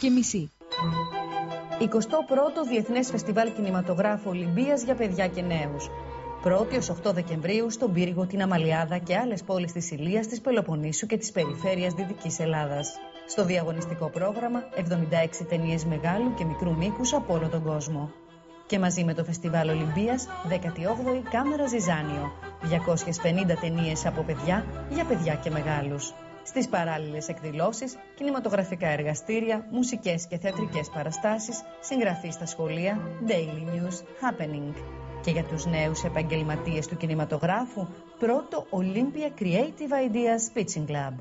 Και μισή. 21ο Διεθνές Φεστιβάλ Κινηματογράφου Ολυμπίας για παιδιά και νέους. 1η ως 8 Δεκεμβρίου στον Πύργο, την Αμαλιάδα και άλλες πόλεις της Ηλίας, της Πελοποννήσου και της περιφέρειας Δυτικής Ελλάδας. Στο διαγωνιστικό πρόγραμμα 76 ταινίες μεγάλου και μικρού μήκους από όλο τον κόσμο. Και μαζί με το Φεστιβάλ Ολυμπίας, 18η Κάμερα Ζιζάνιο. 250 ταινίες από παιδιά για παιδιά και μεγάλους. Στις παράλληλες εκδηλώσεις, κινηματογραφικά εργαστήρια, μουσικές και θεατρικές παραστάσεις, συγγραφή στα σχολεία, daily news, happening. Και για τους νέους επαγγελματίες του κινηματογράφου, πρώτο Olympia Creative Ideas Pitching Club.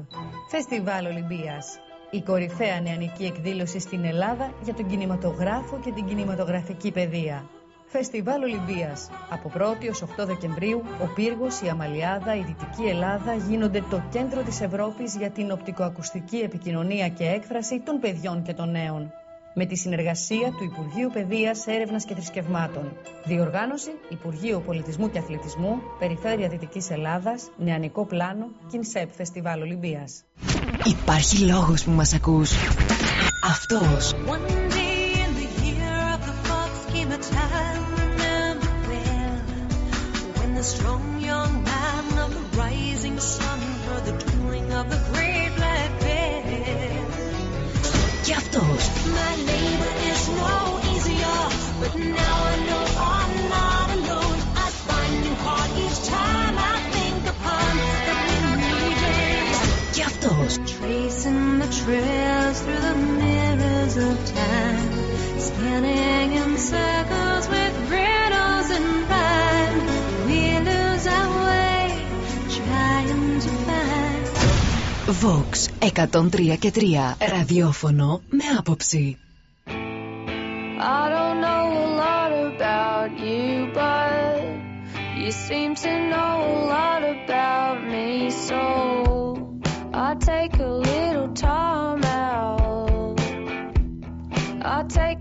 Φεστιβάλ Ολυμπίας. Η κορυφαία νεανική εκδήλωση στην Ελλάδα για τον κινηματογράφο και την κινηματογραφική παιδεία. Φεστιβάλ Ολυμπίας. Από 1η ως 8 Δεκεμβρίου, ο Πύργος, η Αμαλιάδα, η Δυτική Ελλάδα γίνονται το κέντρο της Ευρώπης για την οπτικοακουστική επικοινωνία και έκφραση των παιδιών και των νέων. Με τη συνεργασία του Υπουργείου Παιδείας, Έρευνας και Θρησκευμάτων. Διοργάνωση Υπουργείο Πολιτισμού και Αθλητισμού, Περιφέρεια Δυτικής Ελλάδας, Νεανικό Πλάνο, Κινσέπ Φεστιβάλ Ολυμπίας. Υπάρχει λόγος που μας ακούς. Αυτός. My is no easier, but now I know I'm not alone. I find each time I think upon the windy days. Tracing the trails through the mirrors of time, spinning in circles. Vox 103 και 3. Ραδιόφωνο με άποψη. I don't know a lot about you, but you seem to know a lot about me, so I take a little time out. I take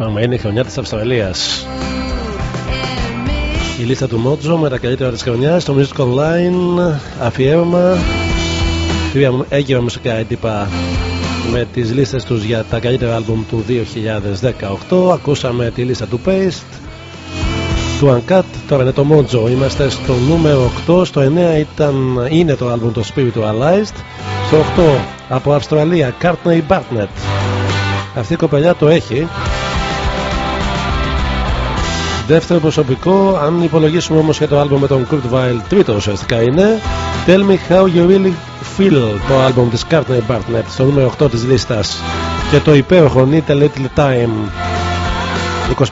Είπαμε είναι η χρονιά της Αυστραλίας. Η λίστα του Μότζο με τα καλύτερα της χρονιάς στο Music Online αφιέρωμα. Τρία έγκυρα μουσικά έντυπα με τις λίστες τους για τα καλύτερα άλμπουμ του 2018 Ακούσαμε τη λίστα του Paste του Uncut, τώρα είναι το Mojo Είμαστε στο νούμερο 8, στο 9 ήταν, είναι το άλμπουμ το Spiritualized Στο 8 από Αυστραλία, Courtney Barnett. Αυτή η κοπελιά το έχει Δεύτερο προσωπικό, αν υπολογίσουμε όμως και το άλμπουμ με τον Kurt Weill, τρίτο ουσιαστικά είναι. Tell me how you really feel το άλμπουμ της Courtney Barnett στο νούμερο 8 της λίστας. Και το υπέροχο Need a Little Time.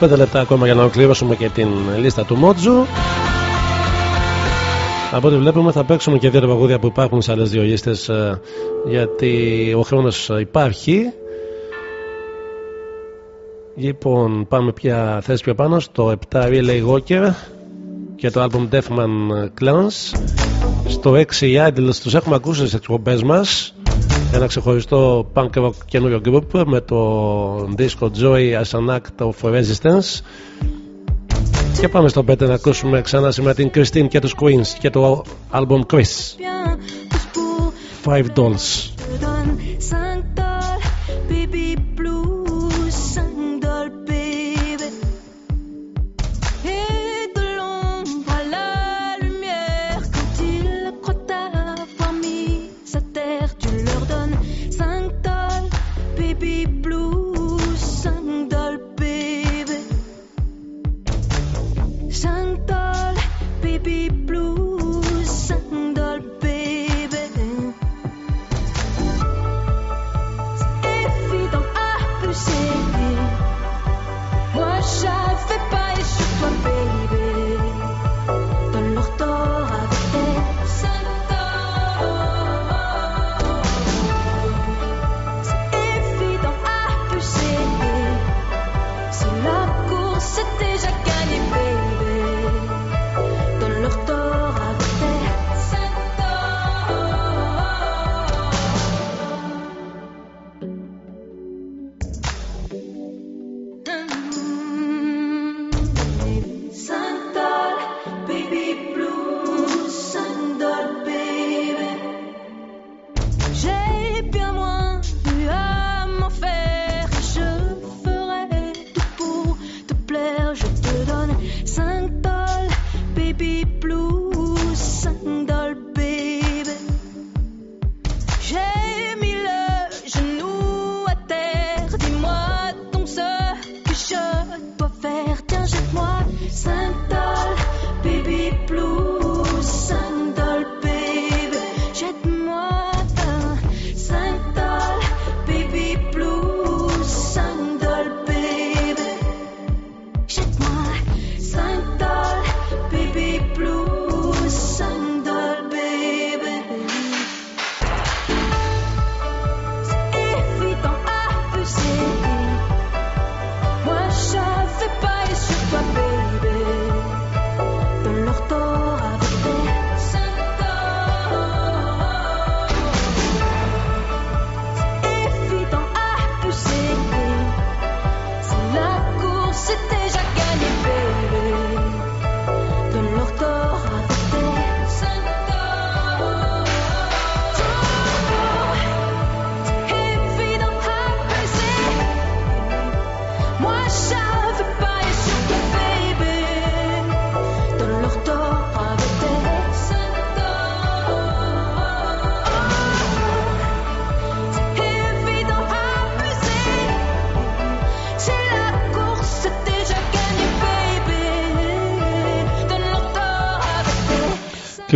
25 λεπτά ακόμα για να ολοκληρώσουμε και την λίστα του Μότζου. Από ό,τι βλέπουμε θα παίξουμε και δύο τραγούδια που υπάρχουν σε άλλες δύο λίστες ε, γιατί ο χρόνος υπάρχει Λοιπόν, πάμε πια θέση πιο πάνω στο 7 Relay Walker και το album Deathman Clans. Στο 6 οι Idols τους έχουμε ακούσει στις εκπομπές μας. Ένα ξεχωριστό punk rock καινούριο group με το disco Joy as an act of resistance. Και πάμε στο 5 να ακούσουμε ξανά σήμερα την Christine και τους Queens και το album Chris. Five Dolls.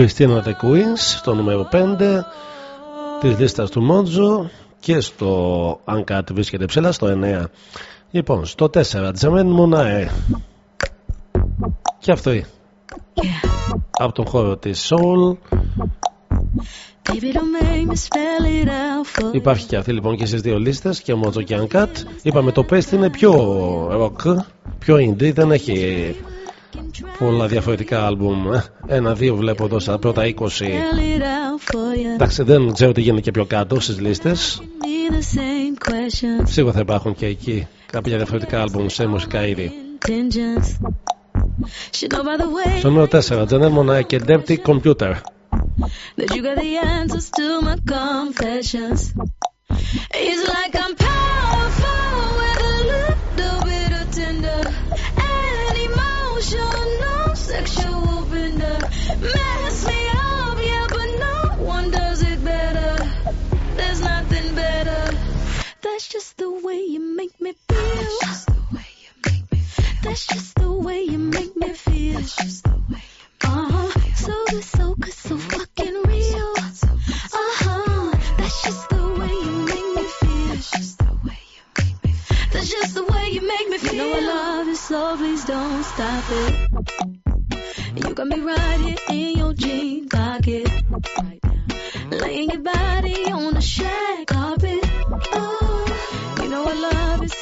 Christina The Queens στο νούμερο 5 της λίστας του Μότζο και στο Uncut βρίσκεται ψηλά στο 9 λοιπόν στο 4 Τζαμέν Μονάε και αυτή από τον χώρο της Soul Baby, don't make me spell it out for υπάρχει και αυτή λοιπόν και στις δύο λίστες και Μότζο και Uncut είπαμε το Pest είναι πιο rock πιο indie δεν έχει πολλά διαφορετικά άλμπουμ. ε. Ένα-δύο βλέπω εδώ στα πρώτα 20. Spell it out for you. Εντάξει, δεν ξέρω τι γίνεται και πιο κάτω στις λίστες. Me the same questions. Σίγουρα θα υπάρχουν και εκεί κάποια διαφορετικά άλμπουμ σε μουσικά είδη. Intentions. Should know by the way Στο νούμερο 4, Janelle Monae και Dirty Computer. that you got the answers to my confessions. It's like I'm powerful That's just the way you make me feel. That's just the way you make me feel. That's just the way you make me feel. That's just the way you uh-huh. So good, so good, so fucking real. Uh-huh. That's just the way you make me feel. That's just the way you make me feel. That's just the way you make me feel. You know I love you, so please don't stop it. You got me right here in your jean pocket. Laying your body on the shag carpet.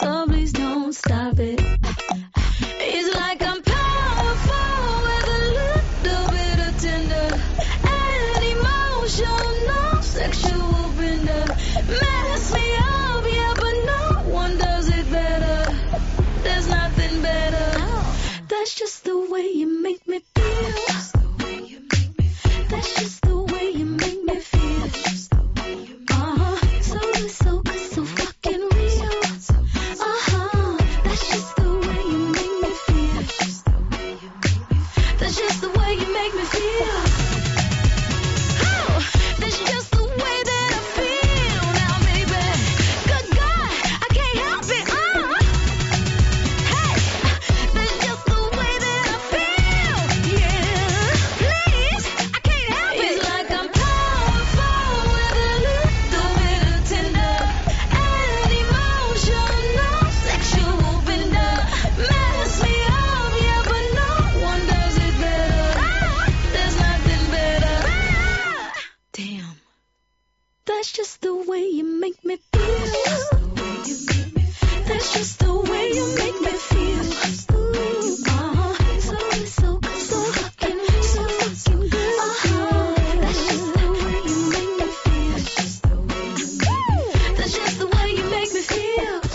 So please don't stop it. It's like I'm powerful with a little bit of tender and emotional sexual. Mess me up, yeah, but no one does it better. There's nothing better. That's just the way you make me feel.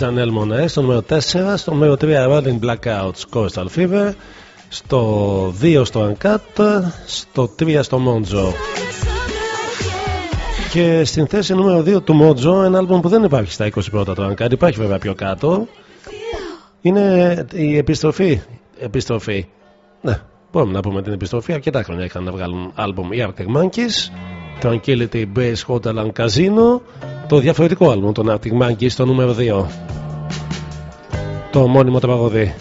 Feel. Janelle Monae στο νούμερο 4, στο νούμερο 3 Rolling Blackouts Coastal Fever, στο 2 στο Uncut, στο 3 στο Monjo. Και στην θέση νούμερο 2 του Mojo, ένα άλμπομ που δεν υπάρχει στα 20 πρώτα το Uncut, υπάρχει βέβαια πιο κάτω. Είναι η επιστροφή. Επιστροφή. Ναι, μπορούμε να πούμε την επιστροφή. Αρκετά χρόνια είχαν να βγάλουν άλμπομ οι Arctic Monkeys, Tranquility Base Hotel and Casino, το διαφορετικό άλμπομ των Arctic Monkeys στο νούμερο 2. Το μόνιμο το παγωδί.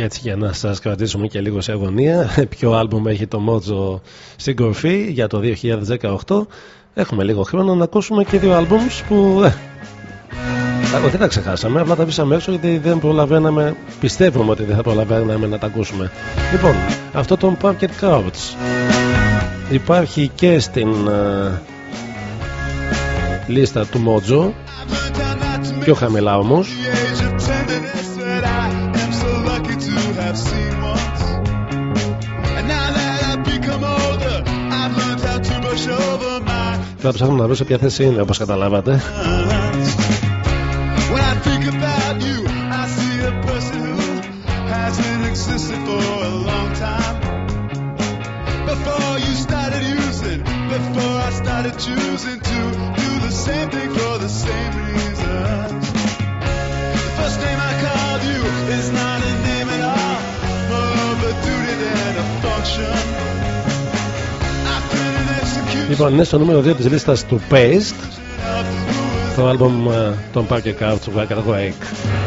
Και έτσι για να σας κρατήσουμε και λίγο σε αγωνία Ποιο άλμπουμ έχει το Mojo στην κορφή για το 2018 Έχουμε λίγο χρόνο να ακούσουμε και δύο άλμπουμς που ε, δεν τα ξεχάσαμε, απλά τα αφήσαμε έξω γιατί δεν προλαβαίναμε, πιστεύουμε ότι δεν θα προλαβαίναμε να τα ακούσουμε. Λοιπόν, αυτό το Parket Couch υπάρχει και στην ε, λίστα του Mojo, πιο χαμηλά όμως. Θα ψάχνω να βρω σε ποια θέση είναι όπως καταλάβατε. When I think about Λοιπόν, είναι στο νούμερο 2 της λίστας του Paste το άλμπομ ε, των Parker Couch του Wake Wake.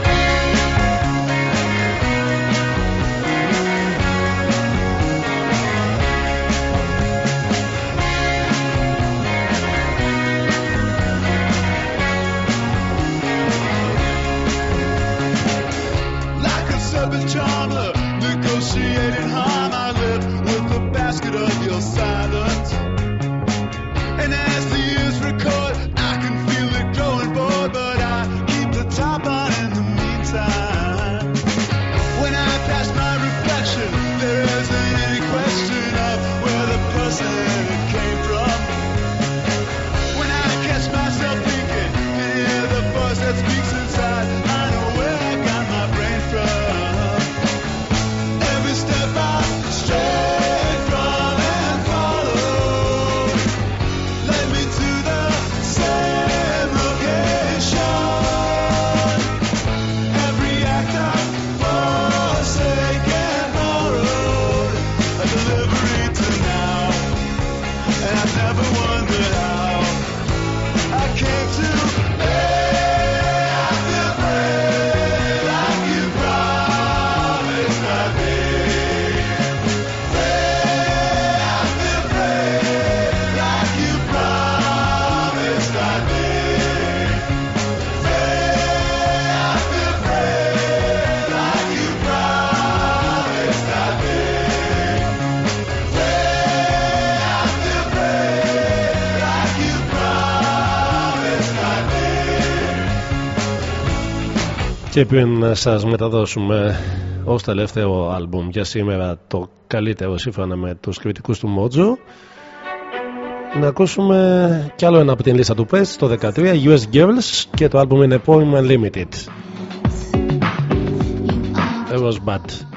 Και πριν σας μεταδώσουμε ως τελευταίο άλμπουμ για σήμερα το καλύτερο σύμφωνα με τους κριτικούς του Mojo να ακούσουμε κι άλλο ένα από την λίστα του PES το 13 US Girls και το άλμπουμ είναι Poem Unlimited. It was bad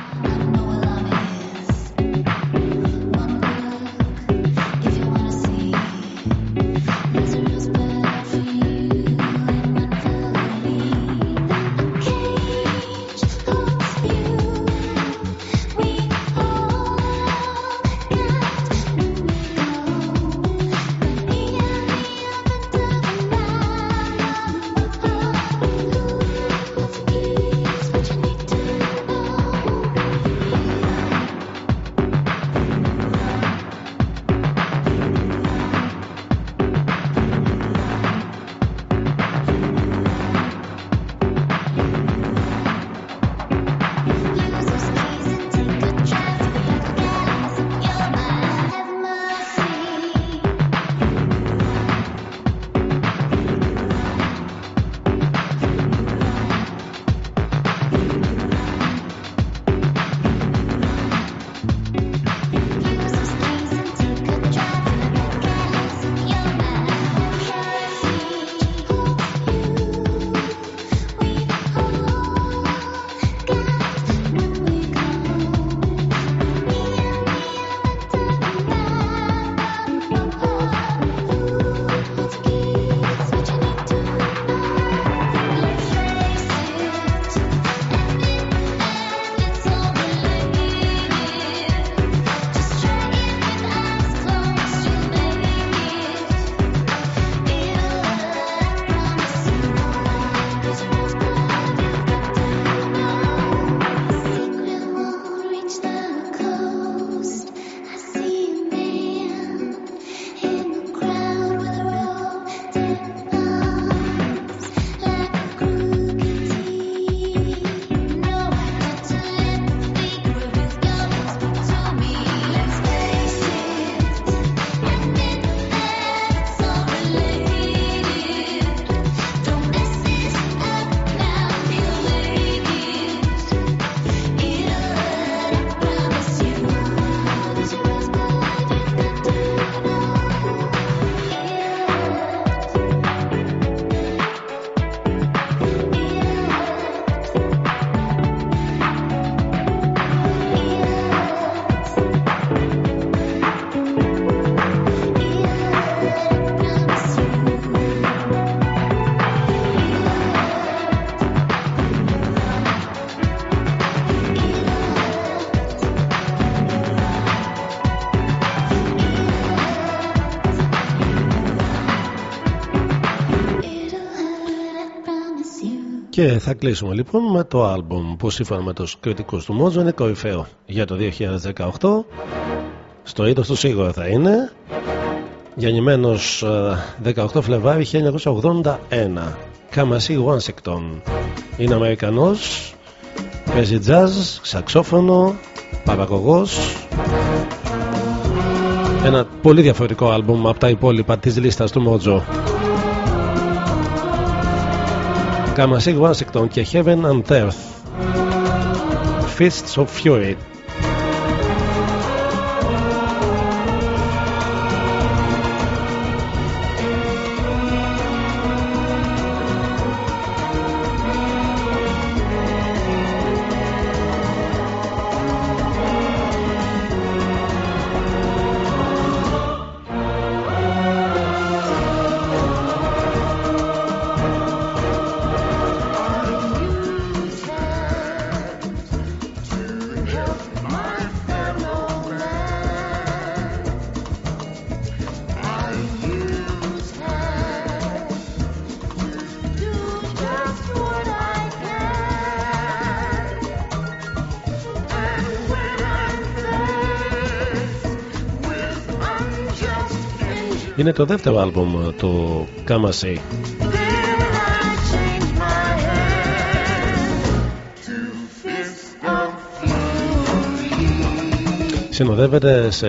θα κλείσουμε λοιπόν με το άλμπουμ που σύμφωνα με τους κριτικούς του Μότζο είναι κορυφαίο για το 2018 στο είδος του σίγουρα θα είναι. Γεννημένος ε, 18 Φλεβάρι 1981 Καμασί Washington είναι Αμερικανός. Παίζει jazz, σαξόφωνο παραγωγός. Ένα πολύ διαφορετικό άλμπουμ από τα υπόλοιπα της λίστας του Μότζο Καμασί Washington και Heaven and Earth Fists of Fury Είναι το δεύτερο άλμπουμ του Κάμασι. Συνοδεύεται σε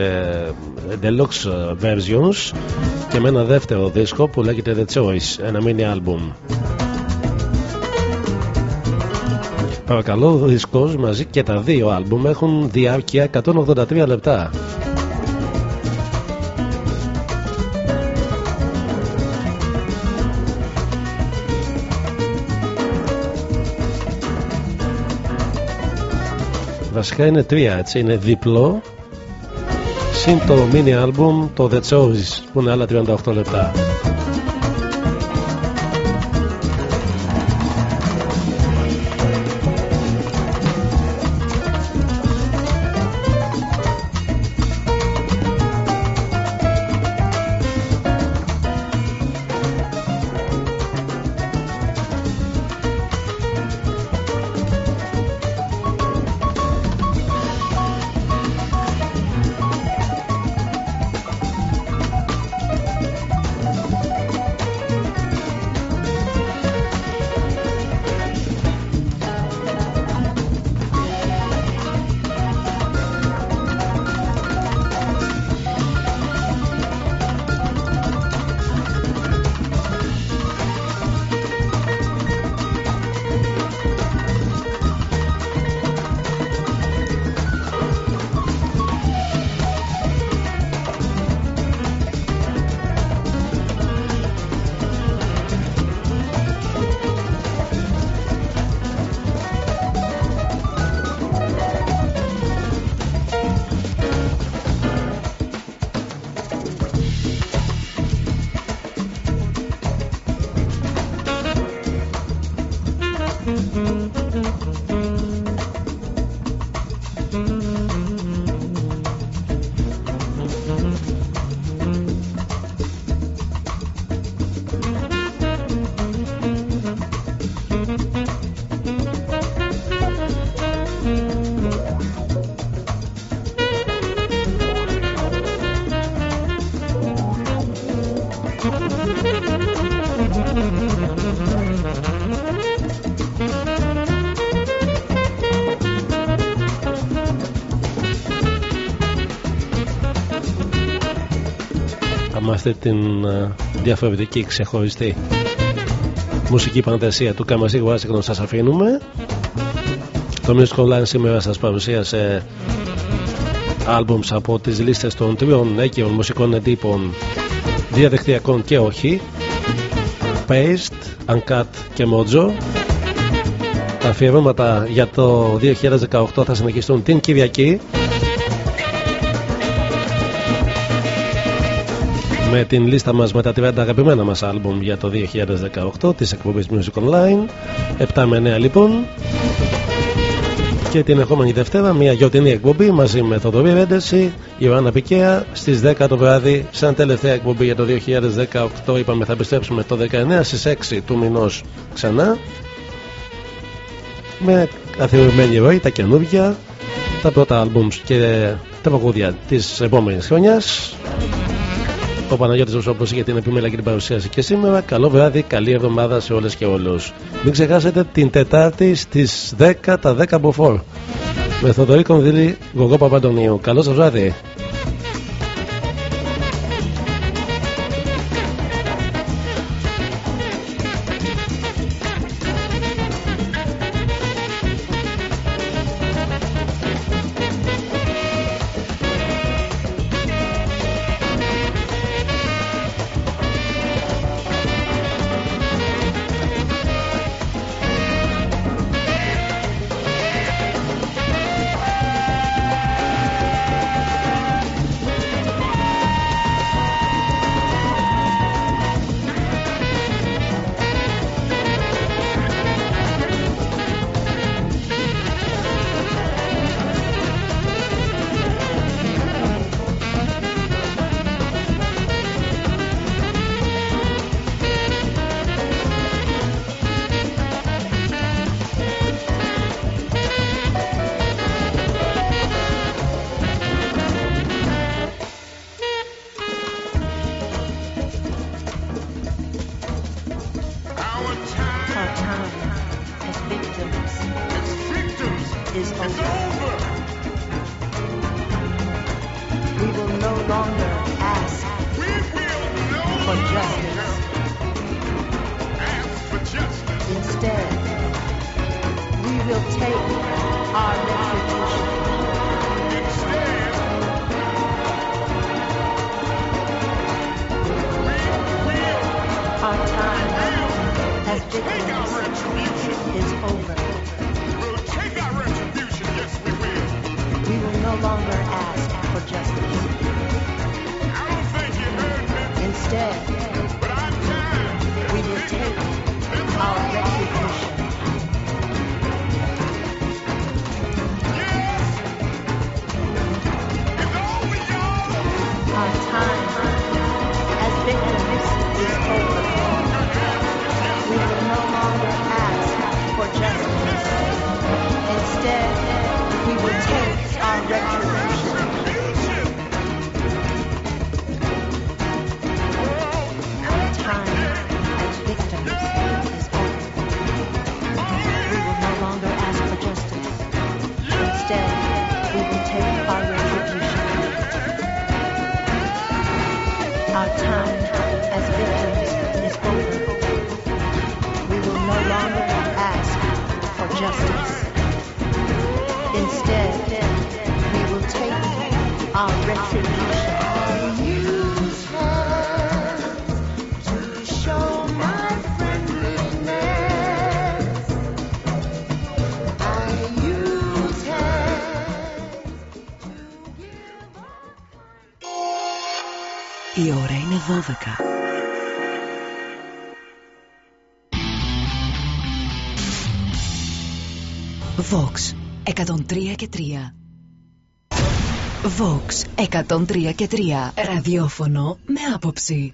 deluxe versions και με ένα δεύτερο δίσκο που λέγεται The Choice, ένα mini album. Παρακαλώ, ο δίσκος μαζί και τα δύο άλμπουμ έχουν διάρκεια 183 λεπτά. Βασικά είναι τρία έτσι, είναι διπλό Συν το mini album το The Choice που είναι άλλα 38 λεπτά αυτή την ε, διαφορετική ξεχωριστή μουσική φαντασία του Καμασί Washington σας αφήνουμε. Το Music Online σήμερα σας παρουσίασε άλμπουμς από τις λίστες των τριών έγκαιων μουσικών εντύπων διαδικτυακών και όχι. Paste, Uncut και Mojo. Τα αφιερώματα για το 2018 θα συνεχιστούν την Κυριακή με την λίστα μας με τα 30 αγαπημένα μας άλμπουμ για το 2018 της εκπομπής Music Online. 7 με 9 λοιπόν. Και την ερχόμενη Δευτέρα μια γιορτινή εκπομπή μαζί με Θοδωρή Ρέντεση, Ιωάννα Πικέα στις 10 το βράδυ σαν τελευταία εκπομπή για το 2018 είπαμε θα επιστρέψουμε το 19 στις 6 του μηνός ξανά. Με καθιερωμένη ροή τα καινούργια τα πρώτα άλμπουμς και τα παγούδια της επόμενης χρονιάς. Ο Παναγιώτης Βουσόπουλος για την επιμέλεια και την παρουσίαση και σήμερα. Καλό βράδυ, καλή εβδομάδα σε όλες και όλους. Μην ξεχάσετε την Τετάρτη στις 10 τα 10 μποφόρ. Με Θοδωρή Κονδύλη, Γογό Παπαντονίου. Καλό σας βράδυ. 12. Vox 103 και 3 Vox 103 και 3 Ραδιόφωνο με άποψη.